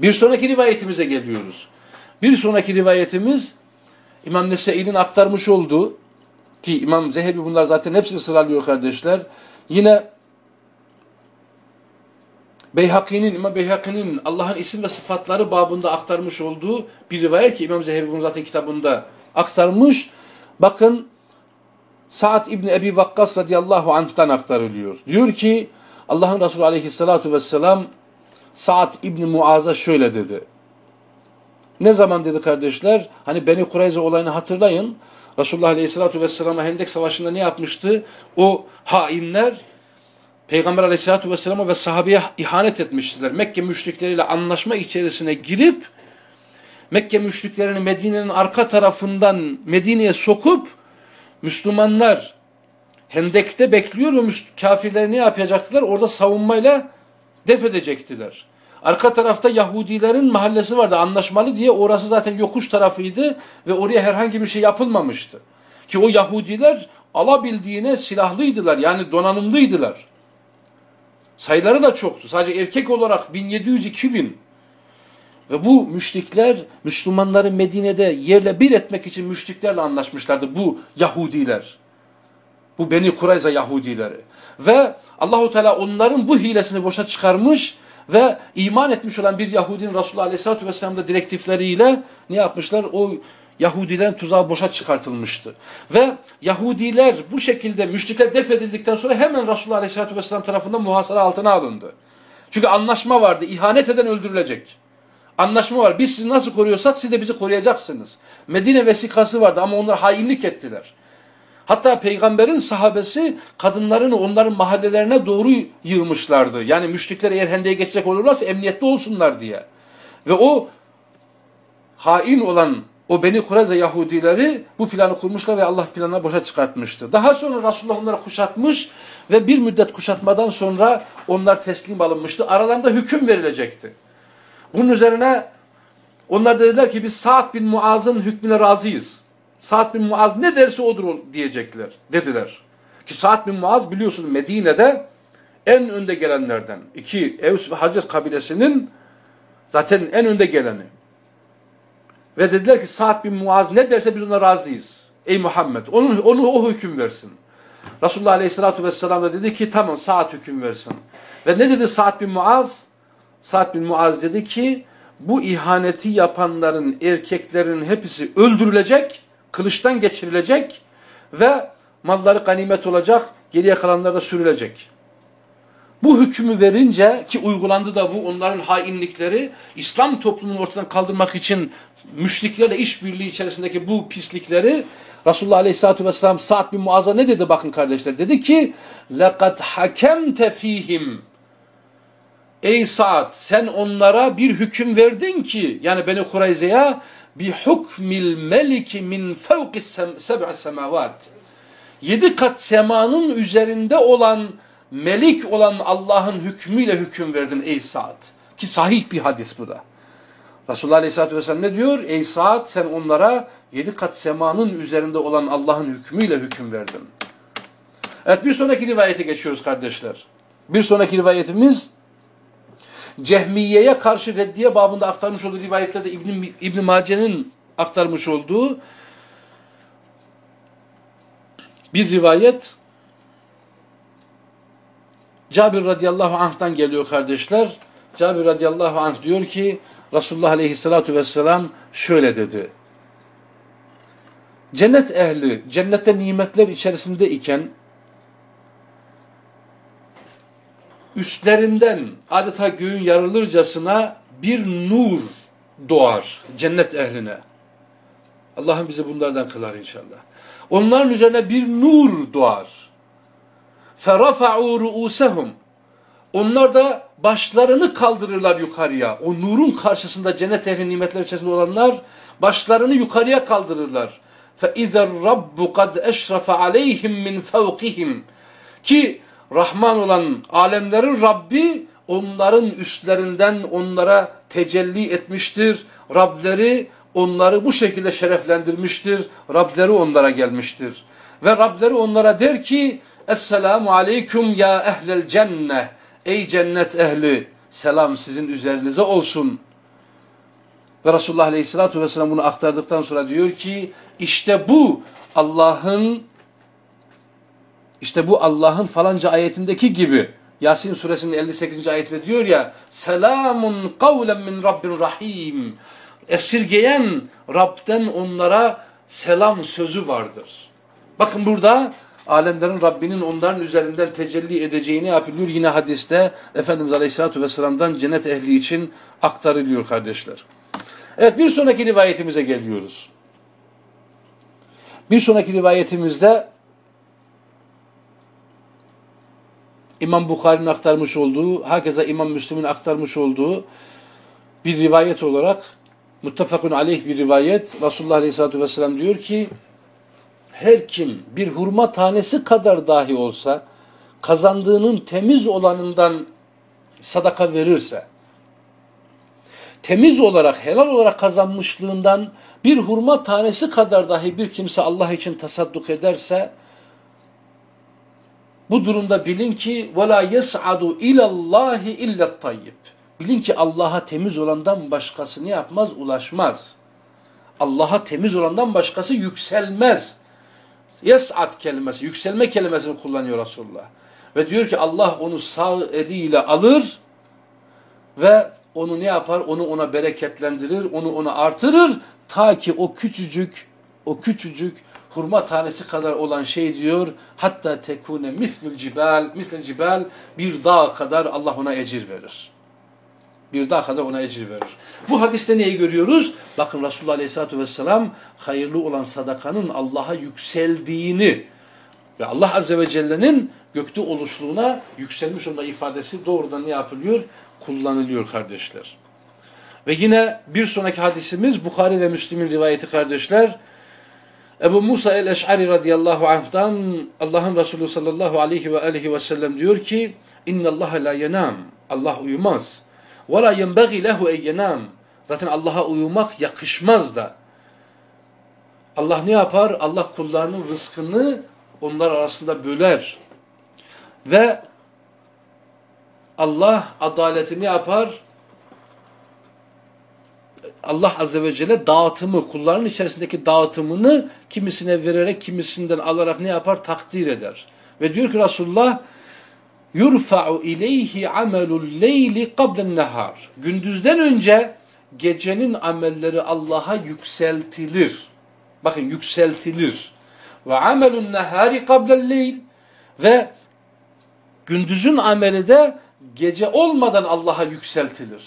Bir sonraki rivayetimize geliyoruz. Bir sonraki rivayetimiz İmam Nese'inin aktarmış olduğu ki İmam Zehebi bunlar zaten hepsini sıralıyor kardeşler. Yine Beyhaki'nin, İmam Beyhaki'nin Allah'ın isim ve sıfatları babında aktarmış olduğu bir rivayet ki İmam Zehebi bunu zaten kitabında aktarmış. Bakın Sa'd İbni Ebi Vakkas radıyallahu anh'tan aktarılıyor. Diyor ki Allah'ın Resulü aleyhissalatu vesselam Sa'd İbni Muaz'a şöyle dedi. Ne zaman dedi kardeşler? Hani Beni Kureyze olayını hatırlayın. Resulullah Aleyhisselatü Vesselam'a Hendek Savaşı'nda ne yapmıştı? O hainler Peygamber Aleyhisselatü Vesselam'a ve sahabeye ihanet etmiştiler. Mekke müşrikleriyle anlaşma içerisine girip Mekke müşriklerini Medine'nin arka tarafından Medine'ye sokup Müslümanlar Hendek'te bekliyor ve kafirler ne yapacaktılar? Orada savunmayla def edecektiler. Arka tarafta Yahudilerin mahallesi vardı anlaşmalı diye orası zaten yokuş tarafıydı ve oraya herhangi bir şey yapılmamıştı. Ki o Yahudiler alabildiğine silahlıydılar yani donanımlıydılar. Sayıları da çoktu. Sadece erkek olarak 1700-2000. Ve bu müşrikler Müslümanları Medine'de yerle bir etmek için müşriklerle anlaşmışlardı bu Yahudiler. Bu Beni Kurayza Yahudileri. Ve Allahu Teala onların bu hilesini boşa çıkarmış ve iman etmiş olan bir Yahudinin Resulullah Aleyhisselatü Vesselam'da direktifleriyle ne yapmışlar? O Yahudilerin tuzağı boşa çıkartılmıştı. Ve Yahudiler bu şekilde müşrikler def edildikten sonra hemen Resulullah Aleyhisselatü Vesselam tarafından muhasara altına alındı. Çünkü anlaşma vardı. İhanet eden öldürülecek. Anlaşma var. Biz sizi nasıl koruyorsak siz de bizi koruyacaksınız. Medine vesikası vardı ama onlar hainlik ettiler. Hatta peygamberin sahabesi kadınlarını onların mahallelerine doğru yığmışlardı. Yani müşrikler eğer hendeye geçecek olurlarsa emniyetli olsunlar diye. Ve o hain olan o Beni Kureyze Yahudileri bu planı kurmuşlar ve Allah planını boşa çıkartmıştı. Daha sonra Resulullah onları kuşatmış ve bir müddet kuşatmadan sonra onlar teslim alınmıştı. Aralarında hüküm verilecekti. Bunun üzerine onlar dediler ki biz Sa'd bin Muaz'ın hükmüne razıyız. Sa'd bin Muaz ne derse odur diyecekler, dediler. Ki Sa'd bin Muaz biliyorsunuz Medine'de en önde gelenlerden. İki Evs ve Hazret kabilesinin zaten en önde geleni. Ve dediler ki Sa'd bin Muaz ne derse biz ona razıyız. Ey Muhammed onun, onu o hüküm versin. Resulullah Aleyhisselatü Vesselam da dedi ki tamam Sa'd hüküm versin. Ve ne dedi Sa'd bin Muaz? Sa'd bin Muaz dedi ki bu ihaneti yapanların erkeklerin hepsi öldürülecek, kılıçtan geçirilecek ve malları ganimet olacak, geriye kalanlar da sürülecek. Bu hükmü verince ki uygulandı da bu onların hainlikleri İslam toplumunu ortadan kaldırmak için müşriklerle işbirliği içerisindeki bu pislikleri Resulullah Aleyhisselatü Vesselam Sa'd bin Muaz'a ne dedi bakın kardeşler? Dedi ki لَقَدْ حَكَمْتَ ف۪يهِمْ Ey Sa'd sen onlara bir hüküm verdin ki yani Beni Kureyze'ye bi hukmil meliki min fevki seb'i semavat. Yedi kat semanın üzerinde olan melik olan Allah'ın hükmüyle hüküm verdin ey Sa'd. Ki sahih bir hadis bu da. Resulullah Aleyhisselatü Vesselam ne diyor? Ey Sa'd sen onlara yedi kat semanın üzerinde olan Allah'ın hükmüyle hüküm verdin. Evet bir sonraki rivayete geçiyoruz kardeşler. Bir sonraki rivayetimiz Cehmiye'ye karşı reddiye babında aktarmış olduğu rivayetlerde İbn, İbn Mace'nin aktarmış olduğu bir rivayet Cabir radıyallahu anh'tan geliyor kardeşler. Cabir radıyallahu anh diyor ki Resulullah aleyhissalatu vesselam şöyle dedi. Cennet ehli cennette nimetler içerisinde iken üstlerinden adeta göğün yarılırcasına bir nur doğar cennet ehline. Allah'ım bizi bunlardan kılar inşallah. Onların üzerine bir nur doğar. فَرَفَعُوا رُؤُسَهُمْ Onlar da başlarını kaldırırlar yukarıya. O nurun karşısında cennet ehli nimetler içerisinde olanlar başlarını yukarıya kaldırırlar. فَاِذَا الرَّبُّ قَدْ اَشْرَفَ عَلَيْهِمْ مِنْ فَوْقِهِمْ Ki Rahman olan alemlerin Rabbi onların üstlerinden onlara tecelli etmiştir. Rableri onları bu şekilde şereflendirmiştir. Rableri onlara gelmiştir. Ve Rableri onlara der ki Esselamu aleyküm ya ehlel cenneh. Ey cennet ehli selam sizin üzerinize olsun. Ve Resulullah Aleyhisselatü Vesselam bunu aktardıktan sonra diyor ki işte bu Allah'ın işte bu Allah'ın falanca ayetindeki gibi Yasin suresinin 58. ayetinde diyor ya Selamun kavlen min Rabbin Rahim Esirgeyen Rab'den onlara selam sözü vardır. Bakın burada alemlerin Rabbinin onların üzerinden tecelli edeceğini yapılıyor. Yine hadiste Efendimiz Aleyhisselatü Vesselam'dan cennet ehli için aktarılıyor kardeşler. Evet bir sonraki rivayetimize geliyoruz. Bir sonraki rivayetimizde İmam Bukhari'nin aktarmış olduğu, herkese İmam Müslim'in aktarmış olduğu bir rivayet olarak muttefakun aleyh bir rivayet Resulullah Aleyhisselatü Vesselam diyor ki her kim bir hurma tanesi kadar dahi olsa kazandığının temiz olanından sadaka verirse temiz olarak, helal olarak kazanmışlığından bir hurma tanesi kadar dahi bir kimse Allah için tasadduk ederse bu durumda bilin ki وَلَا يَسْعَدُ اِلَى اللّٰهِ اِلَّا الطَّيِّبِ Bilin ki Allah'a temiz olandan başkası ne yapmaz? Ulaşmaz. Allah'a temiz olandan başkası yükselmez. Yes'at kelimesi, yükselme kelimesini kullanıyor Resulullah. Ve diyor ki Allah onu sağ eliyle alır ve onu ne yapar? Onu ona bereketlendirir, onu ona artırır. Ta ki o küçücük, o küçücük hurma tanesi kadar olan şey diyor. Hatta tekune mislül cibal, mislül cibal bir dağ kadar Allah ona ecir verir. Bir dağ kadar ona ecir verir. Bu hadiste neyi görüyoruz? Bakın Resulullah Aleyhisselatü Vesselam hayırlı olan sadakanın Allah'a yükseldiğini ve Allah Azze ve Celle'nin gökte oluşluğuna yükselmiş olma ifadesi doğrudan ne yapılıyor? Kullanılıyor kardeşler. Ve yine bir sonraki hadisimiz Bukhari ve Müslim'in rivayeti kardeşler. Ebu Musa el-Eş'ari radıyallahu anh'tan Allah'ın Resulü sallallahu aleyhi ve aleyhi ve sellem diyor ki İnna Allah la yenam. Allah uyumaz. Yenbagi lehu en yenam. Zaten Allah'a uyumak yakışmaz da. Allah ne yapar? Allah kullarının rızkını onlar arasında böler. Ve Allah adaletini yapar? Allah Azze ve Celle dağıtımı, kulların içerisindeki dağıtımını kimisine vererek, kimisinden alarak ne yapar? Takdir eder. Ve diyor ki Resulullah, yurfa'u ileyhi amelul leyli qablen nehar. Gündüzden önce gecenin amelleri Allah'a yükseltilir. Bakın yükseltilir. Amelun nehari qablel leyl. Ve gündüzün ameli de gece olmadan Allah'a yükseltilir.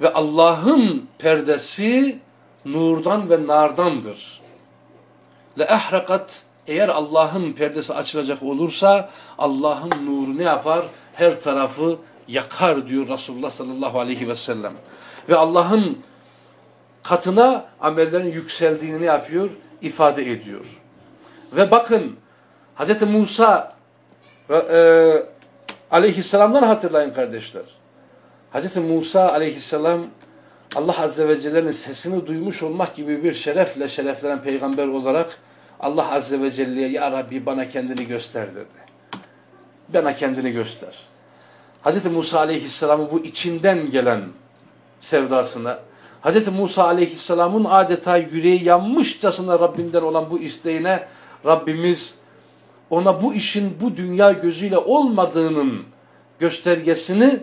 Ve Allah'ın perdesi nurdan ve nardandır. Le ehrakat eğer Allah'ın perdesi açılacak olursa Allah'ın nuru ne yapar? Her tarafı yakar diyor Resulullah sallallahu aleyhi ve sellem. Ve Allah'ın katına amellerin yükseldiğini ne yapıyor? İfade ediyor. Ve bakın Hz. Musa e, aleyhisselamdan hatırlayın kardeşler. Hz. Musa aleyhisselam Allah Azze ve Celle'nin sesini duymuş olmak gibi bir şerefle şereflenen peygamber olarak Allah Azze ve Celle'ye Ya Rabbi bana kendini göster dedi. Bana kendini göster. Hz. Musa aleyhisselamın bu içinden gelen sevdasına, Hz. Musa aleyhisselamın adeta yüreği yanmışçasına Rabbinden olan bu isteğine Rabbimiz ona bu işin bu dünya gözüyle olmadığının göstergesini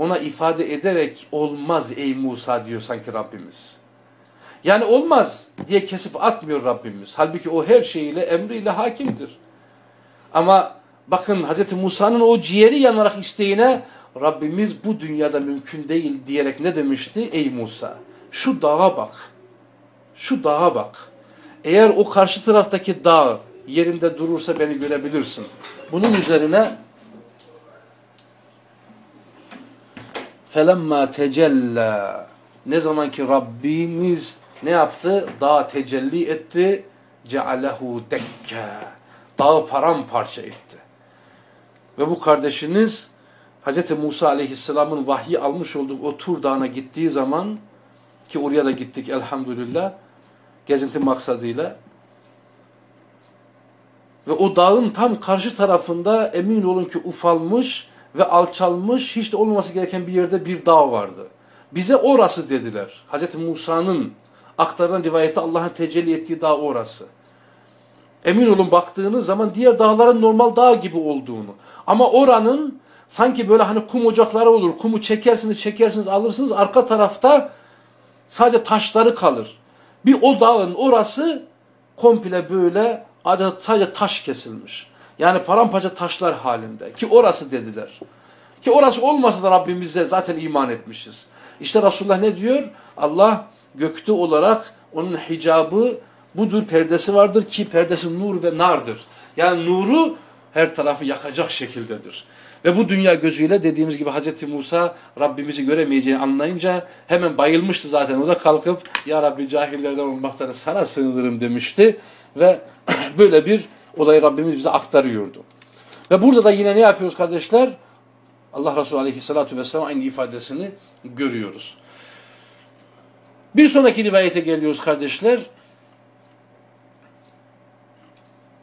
ona ifade ederek olmaz ey Musa diyor sanki Rabbimiz. Yani olmaz diye kesip atmıyor Rabbimiz. Halbuki o her şeyiyle emriyle hakimdir. Ama bakın Hz. Musa'nın o ciğeri yanarak isteğine Rabbimiz bu dünyada mümkün değil diyerek ne demişti? Ey Musa şu dağa bak. Şu dağa bak. Eğer o karşı taraftaki dağ yerinde durursa beni görebilirsin. Bunun üzerine felemma tecella ne zaman ki Rabbimiz ne yaptı? Dağ tecelli etti. Cealehu dekke. Dağı paramparça etti. Ve bu kardeşiniz Hz. Musa aleyhisselamın vahyi almış olduğu o Tur Dağı'na gittiği zaman ki oraya da gittik elhamdülillah gezinti maksadıyla ve o dağın tam karşı tarafında emin olun ki ufalmış ve alçalmış hiç de olmaması gereken bir yerde bir dağ vardı. Bize orası dediler. Hz. Musa'nın aktarılan rivayette Allah'ın tecelli ettiği dağ orası. Emin olun baktığınız zaman diğer dağların normal dağ gibi olduğunu. Ama oranın sanki böyle hani kum ocakları olur. Kumu çekersiniz çekersiniz alırsınız arka tarafta sadece taşları kalır. Bir o dağın orası komple böyle adeta sadece taş kesilmiş. Yani paramparça taşlar halinde. Ki orası dediler. Ki orası olmasa da Rabbimize zaten iman etmişiz. İşte Resulullah ne diyor? Allah gökte olarak onun hicabı budur perdesi vardır ki perdesi nur ve nardır. Yani nuru her tarafı yakacak şekildedir. Ve bu dünya gözüyle dediğimiz gibi Hz. Musa Rabbimizi göremeyeceğini anlayınca hemen bayılmıştı zaten. O da kalkıp Ya Rabbi cahillerden olmaktan sana sığınırım demişti. Ve böyle bir olayı Rabbimiz bize aktarıyordu. Ve burada da yine ne yapıyoruz kardeşler? Allah Resulü Aleyhisselatü Vesselam aynı ifadesini görüyoruz. Bir sonraki rivayete geliyoruz kardeşler.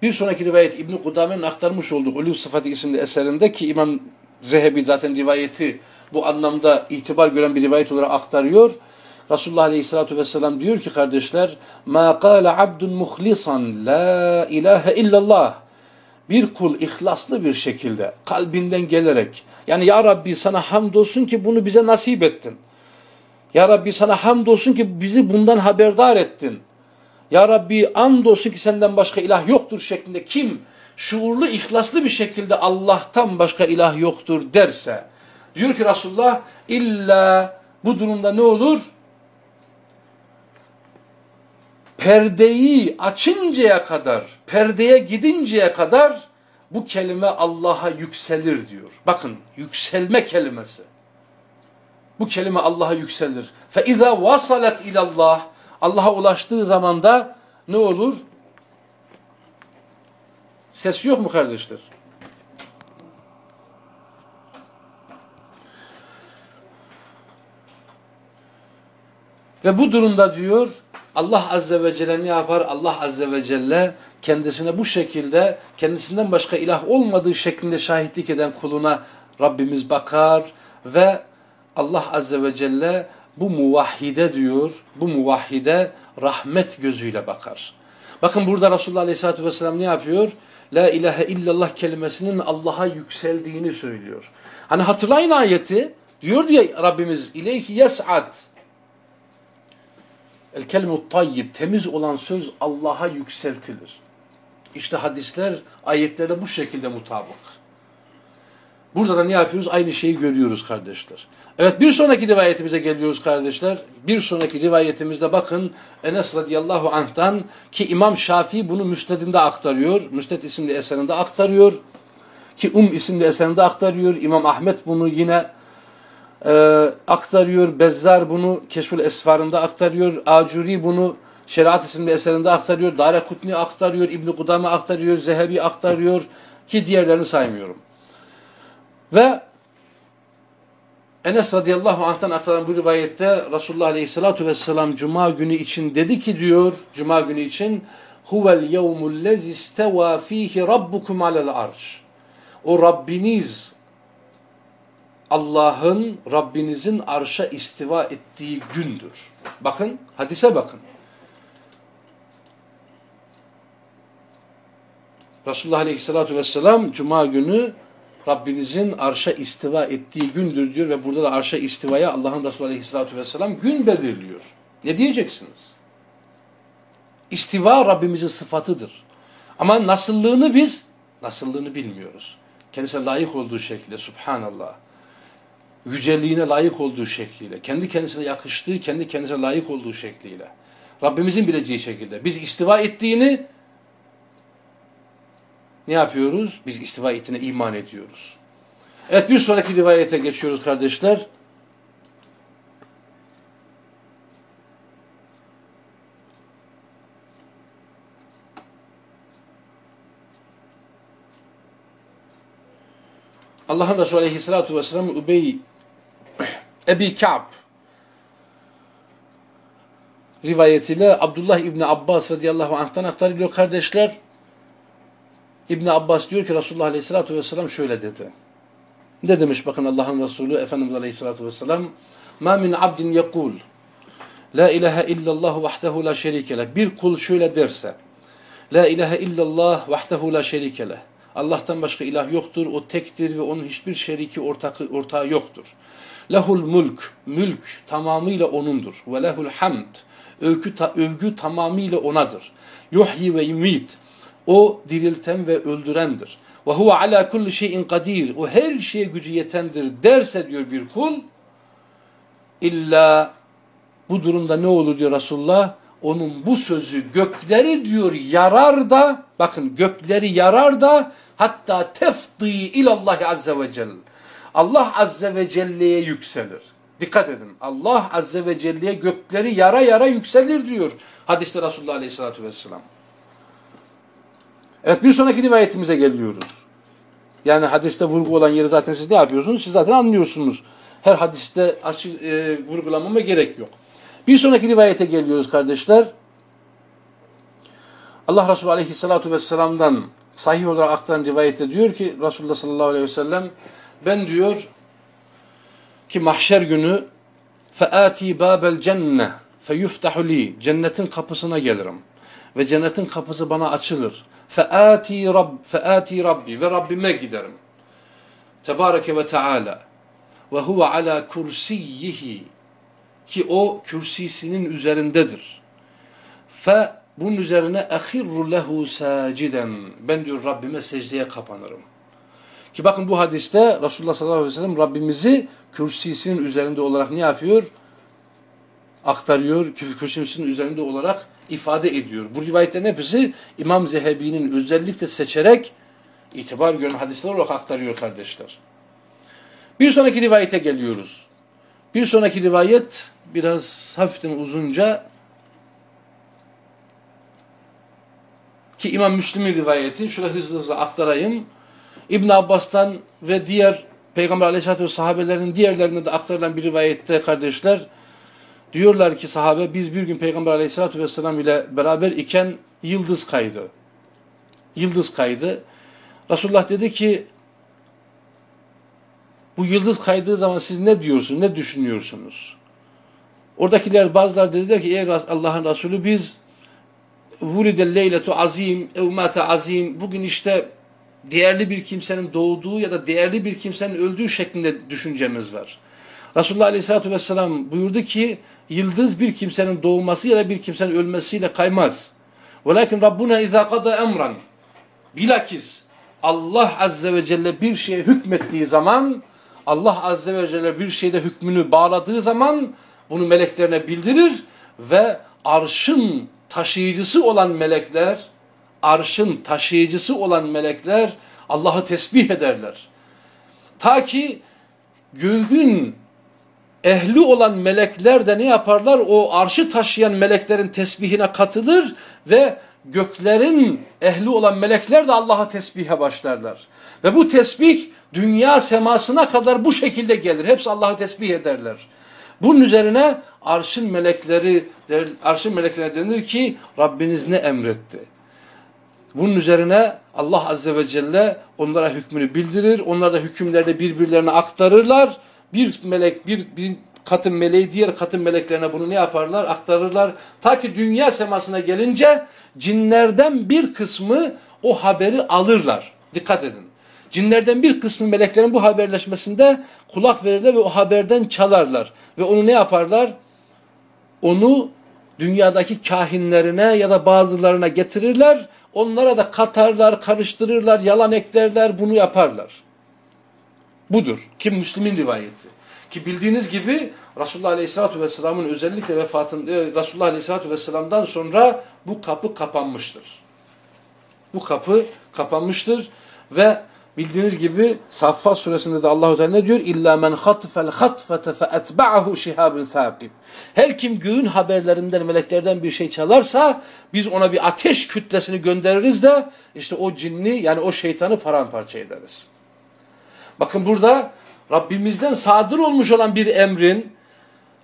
Bir sonraki rivayet İbn-i Kudame'nin aktarmış olduğu Ulû Sıfatı isimli eserinde ki İmam Zehebi zaten rivayeti bu anlamda itibar gören bir rivayet olarak aktarıyor. Resulullah Aleyhisselatü Vesselam diyor ki kardeşler مَا قَالَ عَبْدٌ مُخْلِصًا لَا اِلَٰهَ illallah Bir kul ihlaslı bir şekilde kalbinden gelerek yani Ya Rabbi sana hamdolsun ki bunu bize nasip ettin. Ya Rabbi sana hamdolsun ki bizi bundan haberdar ettin. Ya Rabbi andolsun ki senden başka ilah yoktur şeklinde kim şuurlu, ihlaslı bir şekilde Allah'tan başka ilah yoktur derse diyor ki Resulullah illa bu durumda ne olur? Perdeyi açıncaya kadar, perdeye gidinceye kadar bu kelime Allah'a yükselir diyor. Bakın yükselme kelimesi. bu kelime Allah'a yükselir. İza vasalet ilallah Allah'a ulaştığı zaman da ne olur? Ses yok mu kardeşler? Ve bu durumda diyor Allah Azze ve Celle ne yapar? Allah Azze ve Celle kendisine bu şekilde kendisinden başka ilah olmadığı şeklinde şahitlik eden kuluna Rabbimiz bakar ve Allah Azze ve Celle bu muvahhide diyor, bu muvahhide rahmet gözüyle bakar. Bakın burada Resulullah Aleyhisselatü Vesselam ne yapıyor? La ilahe illallah kelimesinin Allah'a yükseldiğini söylüyor. Hani hatırlayın ayeti, diyor diye Rabbimiz ileyhi yes'ad. El kelimut tayyib, temiz olan söz Allah'a yükseltilir. İşte hadisler ayetlerde bu şekilde mutabık. Burada da ne yapıyoruz? Aynı şeyi görüyoruz kardeşler. Evet bir sonraki rivayetimize geliyoruz kardeşler. Bir sonraki rivayetimizde bakın Enes radıyallahu anh'tan ki İmam Şafii bunu Müsned'inde aktarıyor. Müsned isimli eserinde aktarıyor. Ki Um isimli eserinde aktarıyor. İmam Ahmet bunu yine e, aktarıyor. Bezzar bunu Keşfül Esfar'ında aktarıyor. Acuri bunu Şeriat isimli eserinde aktarıyor. Dare Kutni aktarıyor. İbn Kudame aktarıyor. Zehebi aktarıyor. Ki diğerlerini saymıyorum. Ve Enes radıyallahu anh'tan aktaran bu rivayette Resulullah aleyhissalatu vesselam Cuma günü için dedi ki diyor, Cuma günü için huvel yevmul lezi isteva fihi rabbukum alel arş. O Rabbiniz Allah'ın Rabbinizin arşa istiva ettiği gündür. Bakın hadise bakın. Resulullah Aleyhisselatü Vesselam Cuma günü Rabbinizin arşa istiva ettiği gündür diyor ve burada da arşa istivaya Allah'ın Resulü Aleyhisselatü Vesselam gün belirliyor. Ne diyeceksiniz? İstiva Rabbimizin sıfatıdır. Ama nasıllığını biz, nasıllığını bilmiyoruz. Kendisine layık olduğu şekilde, subhanallah. Yüceliğine layık olduğu şekliyle, kendi kendisine yakıştığı, kendi kendisine layık olduğu şekliyle. Rabbimizin bileceği şekilde. Biz istiva ettiğini ne yapıyoruz? Biz istiva ettiğine iman ediyoruz. Evet bir sonraki rivayete geçiyoruz kardeşler. Allah'ın Resulü Aleyhisselatü Vesselam Übey Ebi Ka'b rivayetiyle Abdullah İbni Abbas radıyallahu anh'tan aktarılıyor kardeşler. İbni Abbas diyor ki Resulullah Aleyhisselatü Vesselam şöyle dedi. Ne demiş bakın Allah'ın Resulü Efendimiz Aleyhisselatü Vesselam Ma min abdin yekul La ilahe illallah vahdehu la şerike leh. Bir kul şöyle derse La ilahe illallah vahdehu la şerike leh. Allah'tan başka ilah yoktur. O tektir ve onun hiçbir şeriki ortağı, ortağı yoktur. Lehul mulk. Mülk tamamıyla onundur. Ve lehul hamd. Övgü, ta, övgü tamamıyla onadır. Yuhyi ve yumit. O dirilten ve öldürendir. Ve huve ala kulli şeyin kadir. O her şeye gücü yetendir derse diyor bir kul. İlla bu durumda ne olur diyor Resulullah? Onun bu sözü gökleri diyor yarar da bakın gökleri yarar da hatta tefdi ilallahi azze ve celle. Allah azze ve celle'ye yükselir. Dikkat edin. Allah azze ve celle'ye gökleri yara yara yükselir diyor hadiste Resulullah aleyhissalatü vesselam. Evet bir sonraki rivayetimize geliyoruz. Yani hadiste vurgu olan yeri zaten siz ne yapıyorsunuz? Siz zaten anlıyorsunuz. Her hadiste açık e, vurgulamama gerek yok. Bir sonraki rivayete geliyoruz kardeşler. Allah Resulü Aleyhisselatü Vesselam'dan sahih olarak aktaran rivayette diyor ki Resulullah sallallahu aleyhi ve ben diyor ki mahşer günü feati babel cenne feyuftahu li cennetin kapısına gelirim ve cennetin kapısı bana açılır. Feati Rabb feati Rabbi ve Rabbime giderim. Tebareke ve Teala ve huve ala kursiyihi ki o kürsisinin üzerindedir. Fe bunun üzerine ehirru lehu saciden. Ben diyor Rabbime secdeye kapanırım. Ki bakın bu hadiste Resulullah sallallahu aleyhi ve sellem Rabbimizi kürsisinin üzerinde olarak ne yapıyor? Aktarıyor. Kürsisinin üzerinde olarak ifade ediyor. Bu rivayetlerin hepsi İmam Zehebi'nin özellikle seçerek itibar gören hadisler olarak aktarıyor kardeşler. Bir sonraki rivayete geliyoruz. Bir sonraki rivayet biraz hafiften uzunca ki İmam Müslim'in rivayeti şöyle hızlı hızlı aktarayım. İbn Abbas'tan ve diğer Peygamber Aleyhisselatü ve sahabelerinin diğerlerine de aktarılan bir rivayette kardeşler diyorlar ki sahabe biz bir gün Peygamber Aleyhisselatü vesselam ile beraber iken yıldız kaydı. Yıldız kaydı. Resulullah dedi ki bu yıldız kaydığı zaman siz ne diyorsunuz, ne düşünüyorsunuz? Oradakiler bazılar dediler ki ey Allah'ın Resulü biz vulidel leyletu azim evmate azim bugün işte değerli bir kimsenin doğduğu ya da değerli bir kimsenin öldüğü şeklinde düşüncemiz var. Resulullah Aleyhisselatü Vesselam buyurdu ki yıldız bir kimsenin doğması ya da bir kimsenin ölmesiyle kaymaz. Velakin Rabbuna izâ kada emran. Bilakis Allah Azze ve Celle bir şeye hükmettiği zaman Allah Azze ve Celle bir şeyde hükmünü bağladığı zaman bunu meleklerine bildirir ve arşın taşıyıcısı olan melekler arşın taşıyıcısı olan melekler Allah'ı tesbih ederler. Ta ki göğün ehli olan melekler de ne yaparlar? O arşı taşıyan meleklerin tesbihine katılır ve göklerin ehli olan melekler de Allah'a tesbihe başlarlar. Ve bu tesbih dünya semasına kadar bu şekilde gelir. Hepsi Allah'ı tesbih ederler. Bunun üzerine arşın melekleri arşın meleklerine denir ki Rabbiniz ne emretti? Bunun üzerine Allah Azze ve Celle onlara hükmünü bildirir. Onlar da hükümlerde birbirlerine aktarırlar. Bir melek, bir, bir katın meleği diğer katın meleklerine bunu ne yaparlar? Aktarırlar. Ta ki dünya semasına gelince cinlerden bir kısmı o haberi alırlar. Dikkat edin. Cinlerden bir kısmı meleklerin bu haberleşmesinde kulak verirler ve o haberden çalarlar. Ve onu ne yaparlar? Onu dünyadaki kahinlerine ya da bazılarına getirirler. Onlara da katarlar, karıştırırlar, yalan eklerler, bunu yaparlar. Budur. Ki Müslim'in rivayeti. Ki bildiğiniz gibi Resulullah Aleyhisselatü Vesselam'ın özellikle vefatın, e, Resulullah Aleyhisselatü Vesselam'dan sonra bu kapı kapanmıştır. Bu kapı kapanmıştır ve bildiğiniz gibi Saffat suresinde de Allahu Teala ne diyor? İlla men hatfel hatfete fe etba'ahu şihabun saqib. Her kim göğün haberlerinden, meleklerden bir şey çalarsa biz ona bir ateş kütlesini göndeririz de işte o cinni yani o şeytanı paramparça ederiz. Bakın burada Rabbimizden sadır olmuş olan bir emrin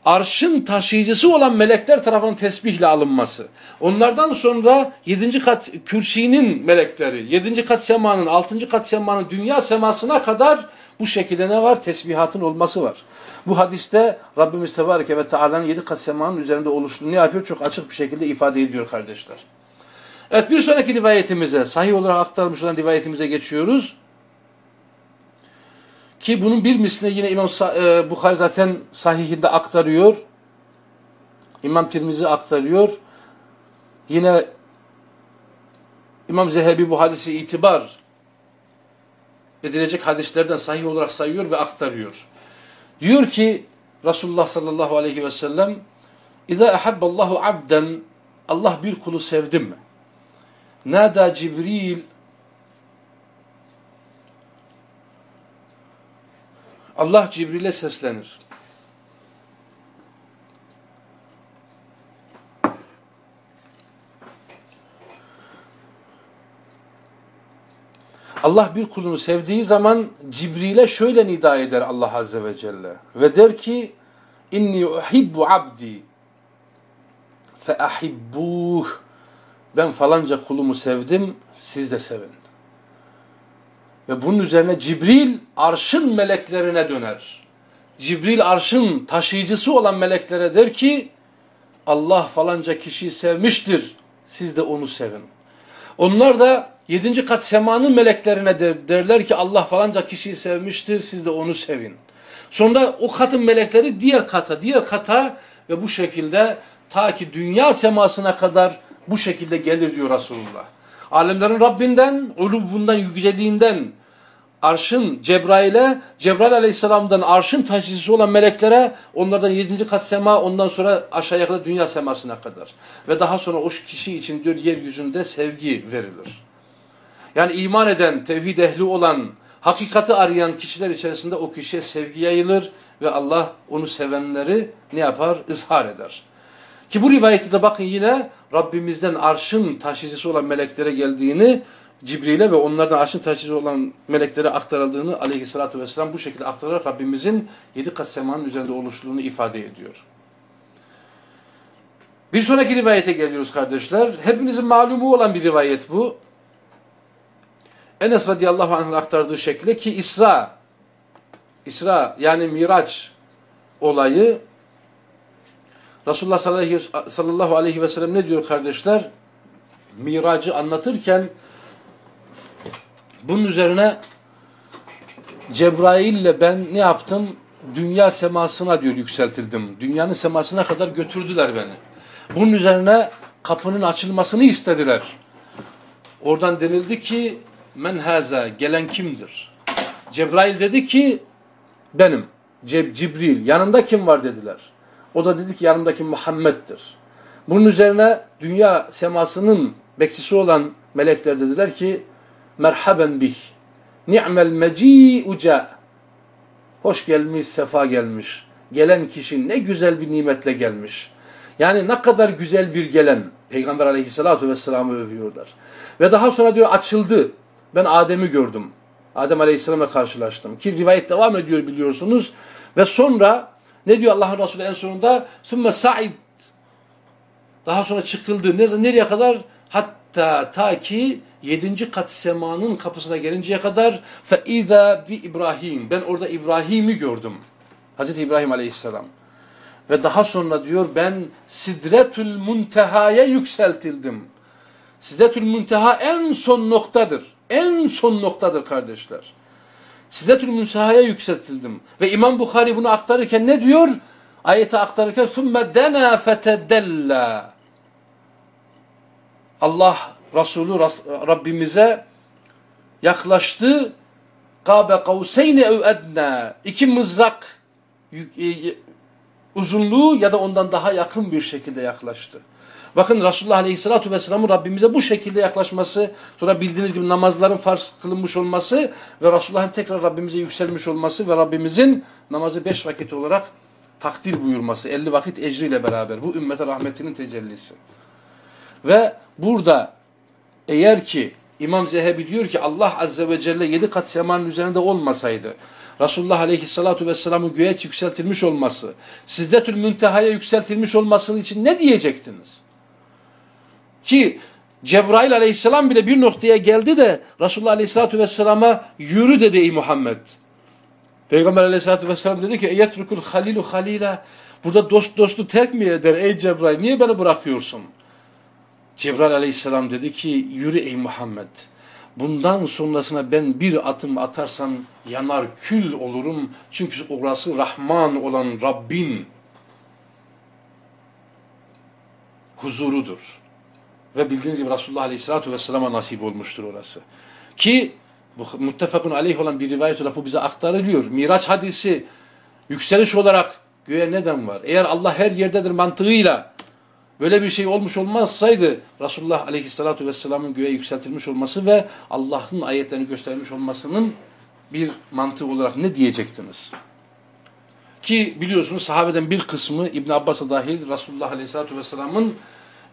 arşın taşıyıcısı olan melekler tarafından tesbihle alınması. Onlardan sonra yedinci kat kürsinin melekleri, yedinci kat semanın, altıncı kat semanın dünya semasına kadar bu şekilde ne var? Tesbihatın olması var. Bu hadiste Rabbimiz Tebareke ve Teala'nın yedi kat semanın üzerinde oluştuğunu ne yapıyor? Çok açık bir şekilde ifade ediyor kardeşler. Evet bir sonraki rivayetimize, sahih olarak aktarmış olan rivayetimize geçiyoruz. Ki bunun bir misline yine İmam e, Bukhari zaten sahihinde aktarıyor. İmam Tirmizi aktarıyor. Yine İmam Zehebi bu hadisi itibar edilecek hadislerden sahih olarak sayıyor ve aktarıyor. Diyor ki Resulullah sallallahu aleyhi ve sellem İza ehabballahu abden Allah bir kulu sevdi mi? Nada Cibril Allah Cibril'e seslenir. Allah bir kulunu sevdiği zaman Cibril'e şöyle nida eder Allah Azze ve Celle. Ve der ki inni uhibbu abdi fe ahibbuh ben falanca kulumu sevdim siz de sevin. Ve bunun üzerine Cibril arşın meleklerine döner. Cibril arşın taşıyıcısı olan meleklere der ki Allah falanca kişiyi sevmiştir. Siz de onu sevin. Onlar da yedinci kat semanın meleklerine der, derler ki Allah falanca kişiyi sevmiştir. Siz de onu sevin. Sonra o katın melekleri diğer kata, diğer kata ve bu şekilde ta ki dünya semasına kadar bu şekilde gelir diyor Resulullah alemlerin Rabbinden, ulubundan, yüceliğinden, arşın Cebrail'e, Cebrail aleyhisselamdan arşın taşıyıcısı olan meleklere, onlardan yedinci kat sema, ondan sonra aşağıya kadar dünya semasına kadar. Ve daha sonra o kişi için diyor yeryüzünde sevgi verilir. Yani iman eden, tevhid ehli olan, Hakikati arayan kişiler içerisinde o kişiye sevgi yayılır ve Allah onu sevenleri ne yapar? Izhar eder. Ki bu rivayette de bakın yine Rabbimizden arşın taşıyıcısı olan meleklere geldiğini Cibril'e ve onlardan arşın taşıyıcısı olan meleklere aktarıldığını aleyhissalatü vesselam bu şekilde aktararak Rabbimizin yedi kat semanın üzerinde oluşluğunu ifade ediyor. Bir sonraki rivayete geliyoruz kardeşler. Hepinizin malumu olan bir rivayet bu. Enes radıyallahu anh'ın aktardığı şekilde ki İsra, İsra yani Miraç olayı Resulullah sallallahu aleyhi ve sellem ne diyor kardeşler? Miracı anlatırken bunun üzerine Cebrail ile ben ne yaptım? Dünya semasına diyor yükseltildim. Dünyanın semasına kadar götürdüler beni. Bunun üzerine kapının açılmasını istediler. Oradan denildi ki men haza gelen kimdir? Cebrail dedi ki benim. Ceb Cibril yanında kim var dediler. O da dedi ki yanımdaki Muhammed'dir. Bunun üzerine dünya semasının bekçisi olan melekler dediler ki merhaben bih. Ni'mel meci'u hoş gelmiş sefa gelmiş. Gelen kişi ne güzel bir nimetle gelmiş. Yani ne kadar güzel bir gelen. Peygamber aleyhissalatu vesselam'ı övüyorlar. Ve daha sonra diyor açıldı. Ben Adem'i gördüm. Adem aleyhisselam'a karşılaştım. Ki rivayet devam ediyor biliyorsunuz. Ve sonra ne diyor Allah'ın Resulü en sonunda sümme sa'id daha sonra çıkıldı ne, nereye kadar hatta ta ki yedinci kat semanın kapısına gelinceye kadar fe iza bi İbrahim ben orada İbrahim'i gördüm. Hazreti İbrahim Aleyhisselam. Ve daha sonra diyor ben Sidretül Munteha'ya yükseltildim. Sidretül Munteha en son noktadır. En son noktadır kardeşler. Sidretül Munteha'ya yükseltildim. Ve İmam Bukhari bunu aktarırken ne diyor? Ayeti aktarırken ثُمَّ دَنَا فَتَدَلَّا Allah Resulü Rabbimize yaklaştı. Kabe kavseyni ev edna. İki mızrak e, uzunluğu ya da ondan daha yakın bir şekilde yaklaştı. Bakın Resulullah Aleyhisselatü Vesselam'ın Rabbimize bu şekilde yaklaşması, sonra bildiğiniz gibi namazların farz kılınmış olması ve Resulullah'ın tekrar Rabbimize yükselmiş olması ve Rabbimizin namazı beş vakit olarak takdir buyurması, elli vakit ecriyle beraber. Bu ümmete rahmetinin tecellisi. Ve burada eğer ki İmam Zehebi diyor ki Allah Azze ve Celle yedi kat semanın üzerinde olmasaydı, Resulullah Aleyhisselatü Vesselam'ın göğe yükseltilmiş olması, Siddetül Münteha'ya yükseltilmiş olmasının için ne diyecektiniz? Ki Cebrail Aleyhisselam bile bir noktaya geldi de Resulullah Aleyhisselatü Vesselam'a yürü dedi ey Muhammed. Peygamber Aleyhisselatü Vesselam dedi ki eyetrukul halilu halila burada dost dostu terk mi eder ey Cebrail niye beni bırakıyorsun? Cebrail aleyhisselam dedi ki yürü ey Muhammed. Bundan sonrasına ben bir atım atarsam yanar kül olurum. Çünkü orası Rahman olan Rabbin huzurudur. Ve bildiğiniz gibi Resulullah Aleyhisselatü Vesselam'a nasip olmuştur orası. Ki bu muttefakun aleyh olan bir rivayet olarak bu bize aktarılıyor. Miraç hadisi yükseliş olarak göğe neden var? Eğer Allah her yerdedir mantığıyla Böyle bir şey olmuş olmazsaydı Resulullah Aleyhisselatü Vesselam'ın göğe yükseltilmiş olması ve Allah'ın ayetlerini göstermiş olmasının bir mantığı olarak ne diyecektiniz? Ki biliyorsunuz sahabeden bir kısmı İbn Abbas'a dahil Resulullah Aleyhisselatü Vesselam'ın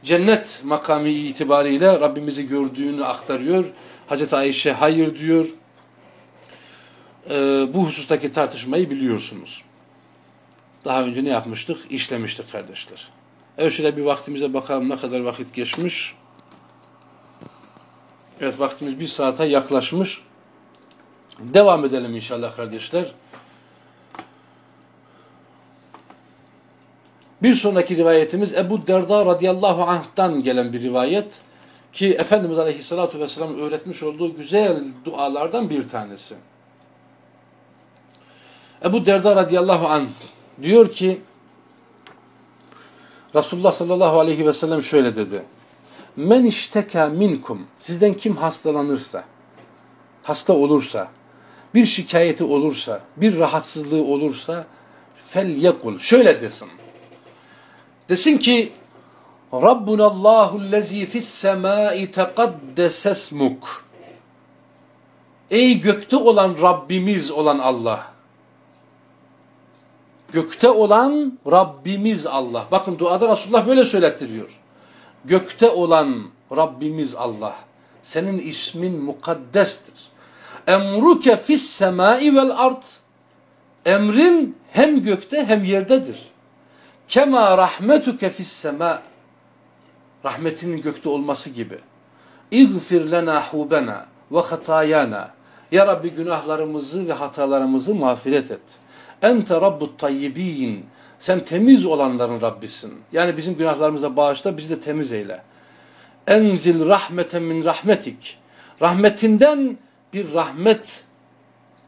cennet makamı itibariyle Rabbimizi gördüğünü aktarıyor. Hazreti Ayşe hayır diyor. Ee, bu husustaki tartışmayı biliyorsunuz. Daha önce ne yapmıştık? İşlemiştik kardeşler. Evet şöyle bir vaktimize bakalım ne kadar vakit geçmiş. Evet vaktimiz bir saate yaklaşmış. Devam edelim inşallah kardeşler. Bir sonraki rivayetimiz Ebu Derda radıyallahu anh'tan gelen bir rivayet. Ki Efendimiz aleyhissalatu vesselam öğretmiş olduğu güzel dualardan bir tanesi. Ebu Derda radıyallahu anh diyor ki Resulullah sallallahu aleyhi ve sellem şöyle dedi. Men işteka minkum. Sizden kim hastalanırsa, hasta olursa, bir şikayeti olursa, bir rahatsızlığı olursa fel yekul. Şöyle desin. Desin ki Rabbuna Allahu lezi fis semai tekaddes esmuk. Ey gökte olan Rabbimiz olan Allah. Gökte olan Rabbimiz Allah. Bakın duada Resulullah böyle söylettiriyor. Gökte olan Rabbimiz Allah. Senin ismin mukaddestir. Emruke fis semai vel ard. Emrin hem gökte hem yerdedir. Kema rahmetuke fis sema. Rahmetinin gökte olması gibi. İğfir lena hubena ve hatayana. Ya Rabbi günahlarımızı ve hatalarımızı mağfiret et. Ente rabbut tayyibin. Sen temiz olanların Rabbisin. Yani bizim günahlarımıza bağışla, bizi de temiz eyle. Enzil rahmeten min rahmetik. Rahmetinden bir rahmet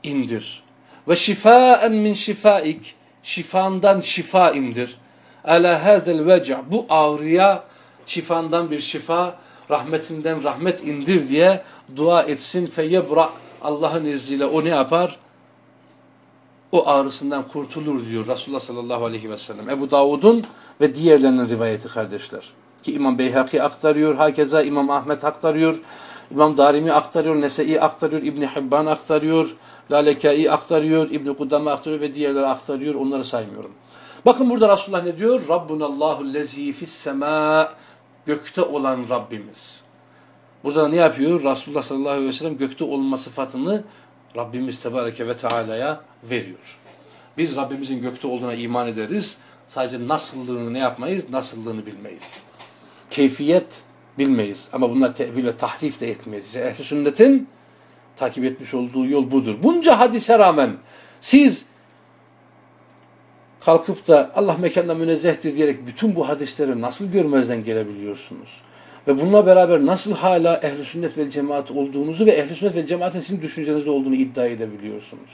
indir. Ve şifaen min şifaik. Şifandan şifa indir. Ala hazel veca. Bu ağrıya şifandan bir şifa, rahmetinden rahmet indir diye dua etsin. Feyebra Allah'ın izniyle o ne yapar? O ağrısından kurtulur diyor Resulullah sallallahu aleyhi ve sellem. Ebu Davud'un ve diğerlerinin rivayeti kardeşler. Ki İmam Beyhaki aktarıyor, hakeza İmam Ahmet aktarıyor, İmam Darimi aktarıyor, Nese'i aktarıyor, İbni Hibban aktarıyor, Lalekai aktarıyor, İbni Kudame aktarıyor ve diğerleri aktarıyor. Onları saymıyorum. Bakın burada Resulullah ne diyor? Rabbunallahu lezi fis sema gökte olan Rabbimiz. Burada ne yapıyor? Resulullah sallallahu aleyhi ve sellem gökte olma sıfatını Rabbimiz Tebareke ve Teala'ya veriyor. Biz Rabbimizin gökte olduğuna iman ederiz. Sadece nasıllığını ne yapmayız? Nasıllığını bilmeyiz. Keyfiyet bilmeyiz. Ama bunlar tevil ve tahrif de etmeyiz. Ehl-i sünnetin takip etmiş olduğu yol budur. Bunca hadise rağmen siz kalkıp da Allah mekandan münezzehtir diyerek bütün bu hadisleri nasıl görmezden gelebiliyorsunuz? Ve bununla beraber nasıl hala ehl sünnet vel cemaat olduğunuzu ve ehl sünnet vel cemaatin sizin düşüncenizde olduğunu iddia edebiliyorsunuz.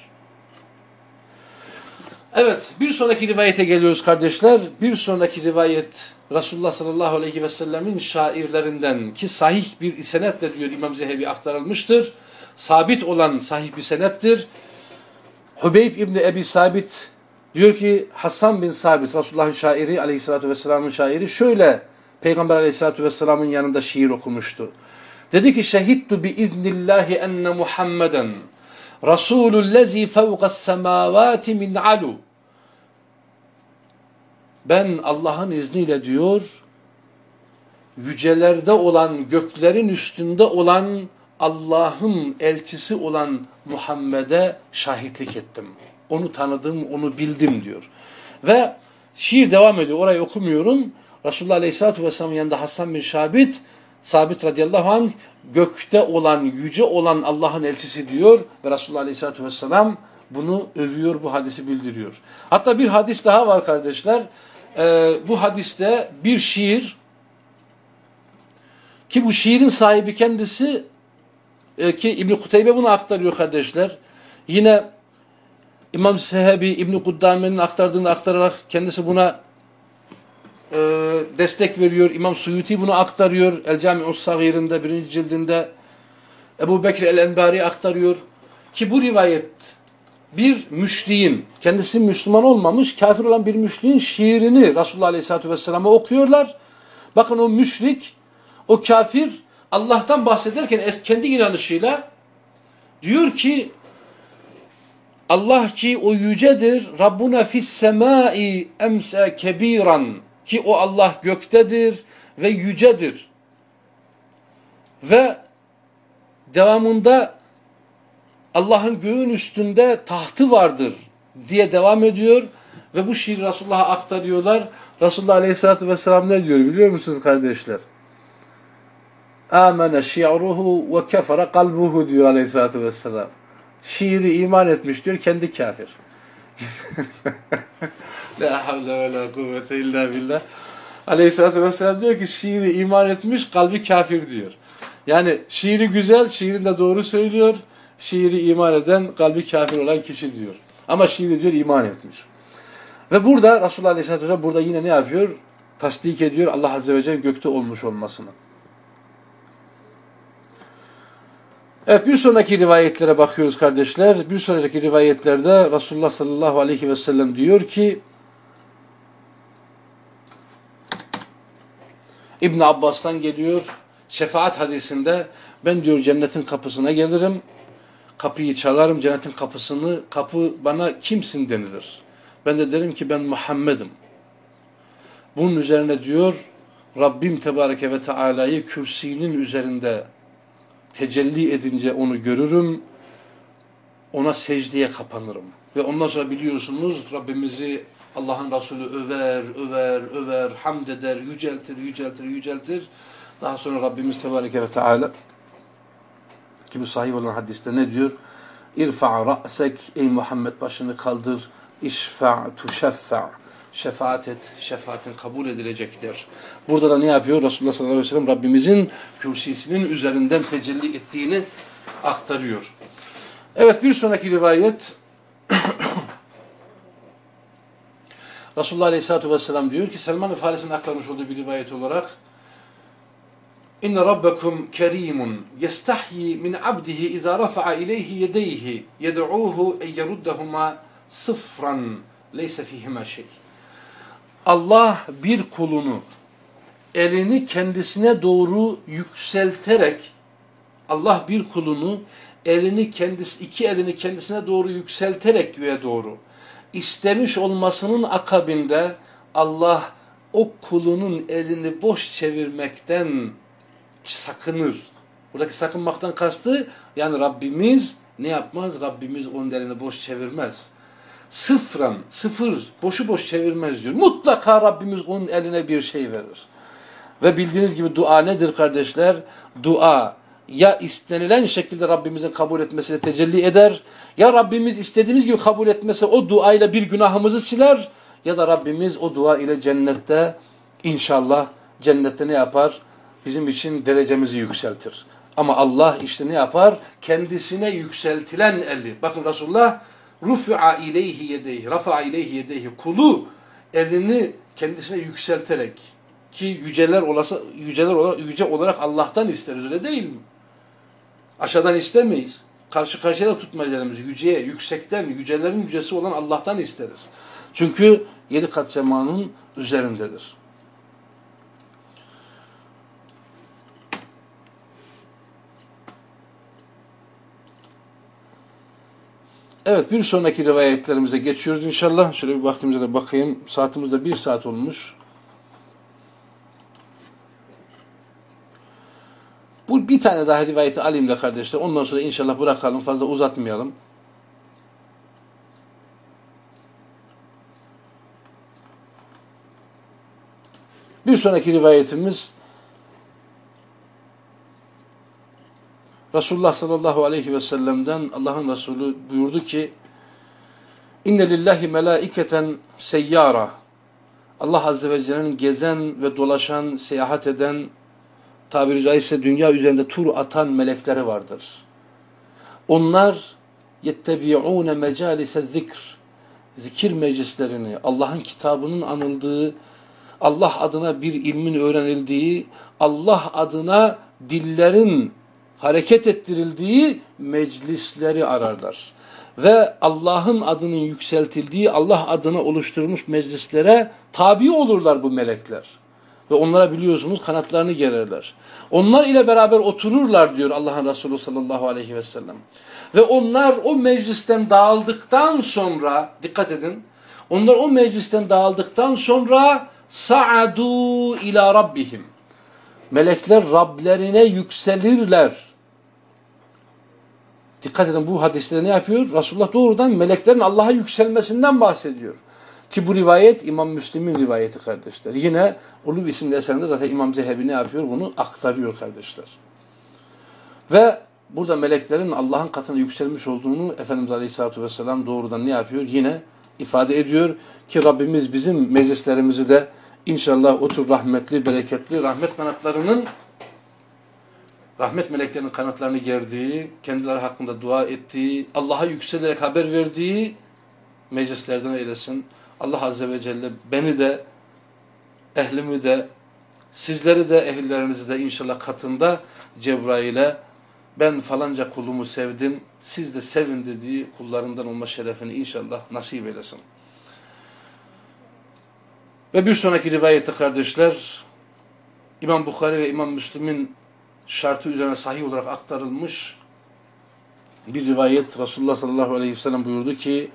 Evet, bir sonraki rivayete geliyoruz kardeşler. Bir sonraki rivayet Resulullah sallallahu aleyhi ve sellemin şairlerinden ki sahih bir senetle diyor İmam Zehebi aktarılmıştır. Sabit olan sahih bir senettir. Hubeyb İbni Ebi Sabit diyor ki Hasan bin Sabit Resulullah'ın şairi aleyhissalatü vesselamın şairi şöyle Peygamber aleyhissalatü vesselamın yanında şiir okumuştu. Dedi ki şehittu bi iznillahi enne Muhammeden Rasulullezi fevkas semavati min alu ben Allah'ın izniyle diyor yücelerde olan göklerin üstünde olan Allah'ın elçisi olan Muhammed'e şahitlik ettim. Onu tanıdım, onu bildim diyor. Ve şiir devam ediyor. Orayı okumuyorum. Resulullah Aleyhisselatü Vesselam'ın yanında Hasan bin Şabit, Sabit radıyallahu anh gökte olan, yüce olan Allah'ın elçisi diyor ve Resulullah Aleyhisselatü Vesselam bunu övüyor, bu hadisi bildiriyor. Hatta bir hadis daha var kardeşler. Ee, bu hadiste bir şiir ki bu şiirin sahibi kendisi e, ki İbn-i Kuteybe bunu aktarıyor kardeşler. Yine İmam Sehebi İbn-i Kuddame'nin aktardığını aktararak kendisi buna e, destek veriyor. İmam Suyuti bunu aktarıyor. El Cami-us Sagir'inde birinci cildinde Ebu Bekir el-Enbari aktarıyor. Ki bu rivayet bir müşriğin, kendisi Müslüman olmamış, kafir olan bir müşriğin şiirini Resulullah Aleyhisselatü Vesselam'a okuyorlar. Bakın o müşrik, o kafir Allah'tan bahsederken kendi inanışıyla diyor ki Allah ki o yücedir. Rabbuna fis semai emse kebiran ki o Allah göktedir ve yücedir. Ve devamında Allah'ın göğün üstünde tahtı vardır diye devam ediyor ve bu şiir Resulullah'a aktarıyorlar. Resulullah Aleyhisselatü Vesselam ne diyor biliyor musunuz kardeşler? Amene şi'ruhu ve kefere kalbuhu diyor Aleyhisselatü Vesselam. Şiiri iman etmiş diyor kendi kafir. La havle ve la kuvvete illa billah. Aleyhisselatü Vesselam diyor ki şiiri iman etmiş kalbi kafir diyor. Yani şiiri güzel, şiirin de doğru söylüyor. Şiiri iman eden kalbi kafir olan kişi diyor. Ama şiiri diyor iman etmiş. Ve burada Resulullah Aleyhisselatü Vesselam burada yine ne yapıyor? Tasdik ediyor Allah Azze ve Celle gökte olmuş olmasını. Evet bir sonraki rivayetlere bakıyoruz kardeşler. Bir sonraki rivayetlerde Resulullah sallallahu aleyhi ve sellem diyor ki İbn Abbas'tan geliyor şefaat hadisinde ben diyor cennetin kapısına gelirim. kapıyı çalarım cennetin kapısını. Kapı bana kimsin denilir. Ben de derim ki ben Muhammed'im. Bunun üzerine diyor Rabbim Tebareke ve Teala'yı kürsinin üzerinde tecelli edince onu görürüm. Ona secdeye kapanırım. Ve ondan sonra biliyorsunuz Rabbimizi Allah'ın Resulü över, över, över, hamd eder, yüceltir, yüceltir, yüceltir. Daha sonra Rabbimiz Tebareke ve Teala ki bu sahih olan hadiste ne diyor? İrfa' ra'sek ey Muhammed başını kaldır. İşfa' tuşeffa' şefaat et, şefaatin kabul edilecektir. Burada da ne yapıyor? Resulullah sallallahu aleyhi ve sellem Rabbimizin kürsisinin üzerinden tecelli ettiğini aktarıyor. Evet bir sonraki rivayet Resulullah aleyhissalatü vesselam diyor ki Selman-ı Faris'in aktarmış olduğu bir rivayet olarak İnne rabbekum kerimun yestahyi min abdihi iza rafa'a ileyhi yedeyhi yed'uhu en yeruddehuma sıfran leyse fihima şey. Allah bir kulunu elini kendisine doğru yükselterek Allah bir kulunu elini kendisi iki elini kendisine doğru yükselterek göğe doğru istemiş olmasının akabinde Allah o kulunun elini boş çevirmekten sakınır. Buradaki sakınmaktan kastı yani Rabbimiz ne yapmaz? Rabbimiz onun elini boş çevirmez. Sıfran, sıfır, boşu boş çevirmez diyor. Mutlaka Rabbimiz onun eline bir şey verir. Ve bildiğiniz gibi dua nedir kardeşler? Dua ya istenilen şekilde Rabbimizin kabul etmesiyle tecelli eder ya Rabbimiz istediğimiz gibi kabul etmese o duayla bir günahımızı siler ya da Rabbimiz o dua ile cennette inşallah cennette ne yapar? Bizim için derecemizi yükseltir. Ama Allah işte ne yapar? Kendisine yükseltilen eli. Bakın Resulullah rufi'a ileyhi yedeyhi, rafa'a ileyhi yedeyhi. Kulu elini kendisine yükselterek ki yüceler olasa yüceler olarak yüce olarak Allah'tan isteriz öyle değil mi? Aşağıdan istemeyiz. Karşı karşıya da tutmayız elimizi. Yüceye, yüksekten, yücelerin yücesi olan Allah'tan isteriz. Çünkü yedi kat semanın üzerindedir. Evet bir sonraki rivayetlerimize geçiyoruz inşallah. Şöyle bir vaktimize de bakayım. Saatimizde bir saat olmuş. Bu bir tane daha rivayeti alayım da kardeşler. Ondan sonra inşallah bırakalım. Fazla uzatmayalım. Bir sonraki rivayetimiz Resulullah sallallahu aleyhi ve sellem'den Allah'ın Resulü buyurdu ki İnne lillahi melaiketen seyyara Allah azze ve celle'nin gezen ve dolaşan, seyahat eden tabiri caizse dünya üzerinde tur atan melekleri vardır. Onlar yettebi'ûne mecalise zikr zikir meclislerini, Allah'ın kitabının anıldığı, Allah adına bir ilmin öğrenildiği, Allah adına dillerin hareket ettirildiği meclisleri ararlar. Ve Allah'ın adının yükseltildiği, Allah adına oluşturmuş meclislere tabi olurlar bu melekler. Ve onlara biliyorsunuz kanatlarını gererler. Onlar ile beraber otururlar diyor Allah'ın Resulü sallallahu aleyhi ve sellem. Ve onlar o meclisten dağıldıktan sonra, dikkat edin, onlar o meclisten dağıldıktan sonra sa'adu ila rabbihim. Melekler Rablerine yükselirler. Dikkat edin bu hadiste ne yapıyor? Resulullah doğrudan meleklerin Allah'a yükselmesinden bahsediyor. Ki bu rivayet İmam Müslim'in rivayeti kardeşler. Yine Ulub isimli eserinde zaten İmam Zehebi ne yapıyor? Bunu aktarıyor kardeşler. Ve burada meleklerin Allah'ın katına yükselmiş olduğunu Efendimiz Aleyhisselatü Vesselam doğrudan ne yapıyor? Yine ifade ediyor ki Rabbimiz bizim meclislerimizi de inşallah otur rahmetli, bereketli rahmet kanatlarının rahmet meleklerinin kanatlarını gerdiği, kendileri hakkında dua ettiği, Allah'a yükselerek haber verdiği meclislerden eylesin. Allah Azze ve Celle beni de, ehlimi de, sizleri de, ehillerinizi de inşallah katında Cebrail'e ben falanca kulumu sevdim, siz de sevin dediği kullarından olma şerefini inşallah nasip eylesin. Ve bir sonraki rivayette kardeşler, İmam Bukhari ve İmam Müslim'in şartı üzerine sahih olarak aktarılmış bir rivayet Resulullah sallallahu aleyhi ve sellem buyurdu ki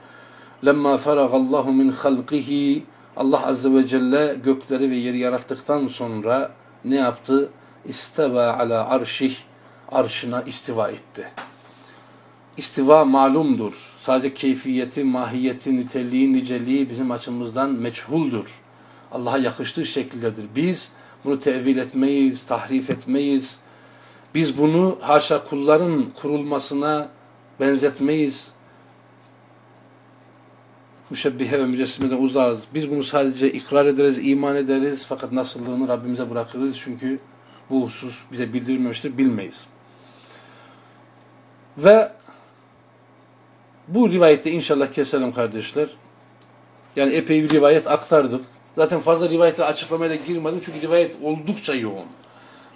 lemma feragallahu min halqihi Allah azze ve celle gökleri ve yeri yarattıktan sonra ne yaptı? İsteva ala arşih arşına istiva etti. İstiva malumdur. Sadece keyfiyeti, mahiyeti, niteliği, niceliği bizim açımızdan meçhuldur. Allah'a yakıştığı şekildedir. Biz bunu tevil etmeyiz, tahrif etmeyiz. Biz bunu haşa kulların kurulmasına benzetmeyiz. Müşebbihe ve mücessimeden uzağız. Biz bunu sadece ikrar ederiz, iman ederiz. Fakat nasıllığını Rabbimize bırakırız. Çünkü bu husus bize bildirilmemiştir, bilmeyiz. Ve bu rivayette inşallah keselim kardeşler. Yani epey bir rivayet aktardık. Zaten fazla rivayetleri açıklamaya da girmedim çünkü rivayet oldukça yoğun.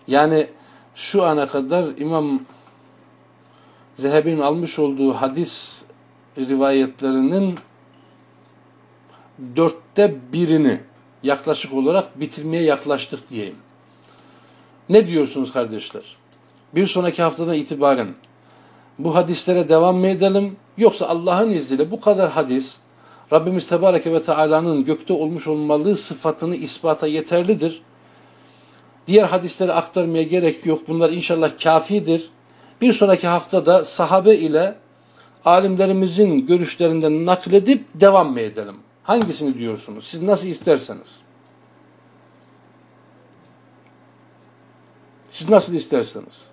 Yani şu ana kadar İmam Zehebi'nin almış olduğu hadis rivayetlerinin dörtte birini yaklaşık olarak bitirmeye yaklaştık diyeyim. Ne diyorsunuz kardeşler? Bir sonraki haftadan itibaren bu hadislere devam mı edelim? Yoksa Allah'ın izniyle bu kadar hadis Rabbimiz Tebareke ve Teala'nın gökte olmuş olmalı sıfatını ispata yeterlidir. Diğer hadisleri aktarmaya gerek yok. Bunlar inşallah kafidir. Bir sonraki haftada sahabe ile alimlerimizin görüşlerinden nakledip devam mı edelim? Hangisini diyorsunuz? Siz nasıl isterseniz. Siz nasıl isterseniz.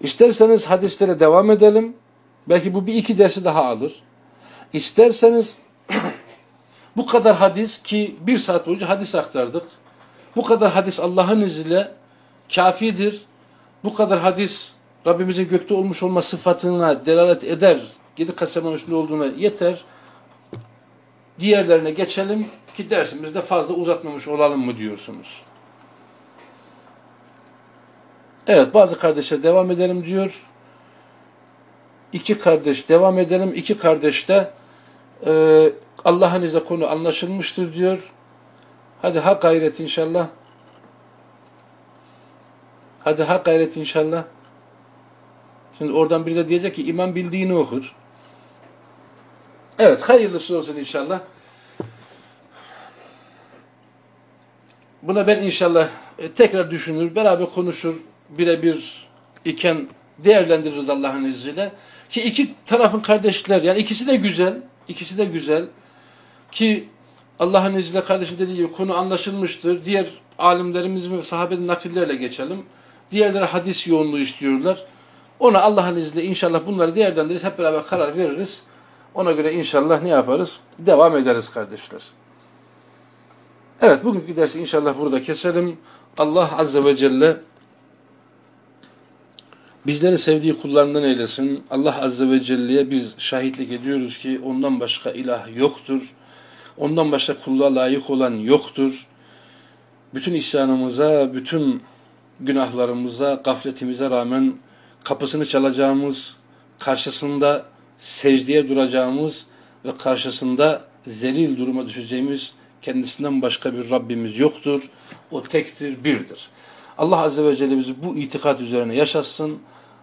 İsterseniz hadislere devam edelim. Belki bu bir iki dersi daha alır. İsterseniz bu kadar hadis ki bir saat boyunca hadis aktardık. Bu kadar hadis Allah'ın izniyle kafidir. Bu kadar hadis Rabbimizin gökte olmuş olma sıfatına delalet eder. Yedi kaseman üstünde olduğuna yeter. Diğerlerine geçelim ki dersimizde fazla uzatmamış olalım mı diyorsunuz. Evet bazı kardeşler devam edelim diyor. İki kardeş devam edelim. İki kardeş de e, Allah'ın izniyle konu anlaşılmıştır diyor. Hadi ha gayret inşallah. Hadi ha gayret inşallah. Şimdi oradan biri de diyecek ki imam bildiğini okur. Evet hayırlısı olsun inşallah. Buna ben inşallah e, tekrar düşünür, beraber konuşur, birebir iken değerlendiririz Allah'ın izniyle. Ki iki tarafın kardeşler yani ikisi de güzel, ikisi de güzel. Ki Allah'ın izniyle kardeşim dediği gibi konu anlaşılmıştır. Diğer alimlerimiz ve sahabenin nakillerle geçelim. Diğerleri hadis yoğunluğu istiyorlar. Ona Allah'ın izniyle inşallah bunları değerlendiririz. Hep beraber karar veririz. Ona göre inşallah ne yaparız? Devam ederiz kardeşler. Evet bugünkü dersi inşallah burada keselim. Allah Azze ve Celle bizleri sevdiği kullarından eylesin. Allah Azze ve Celle'ye biz şahitlik ediyoruz ki ondan başka ilah yoktur. Ondan başka kulluğa layık olan yoktur. Bütün isyanımıza, bütün günahlarımıza, gafletimize rağmen kapısını çalacağımız, karşısında secdeye duracağımız ve karşısında zelil duruma düşeceğimiz kendisinden başka bir Rabbimiz yoktur. O tektir, birdir. Allah Azze ve Celle bizi bu itikat üzerine yaşatsın.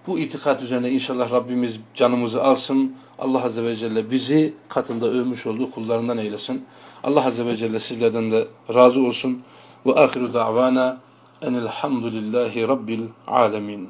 Bu itikat üzerine inşallah Rabbimiz canımızı alsın. Allah Azze ve Celle bizi katında övmüş olduğu kullarından eylesin. Allah Azze ve Celle sizlerden de razı olsun. Ve ahiru da'vana enelhamdülillahi rabbil alemin.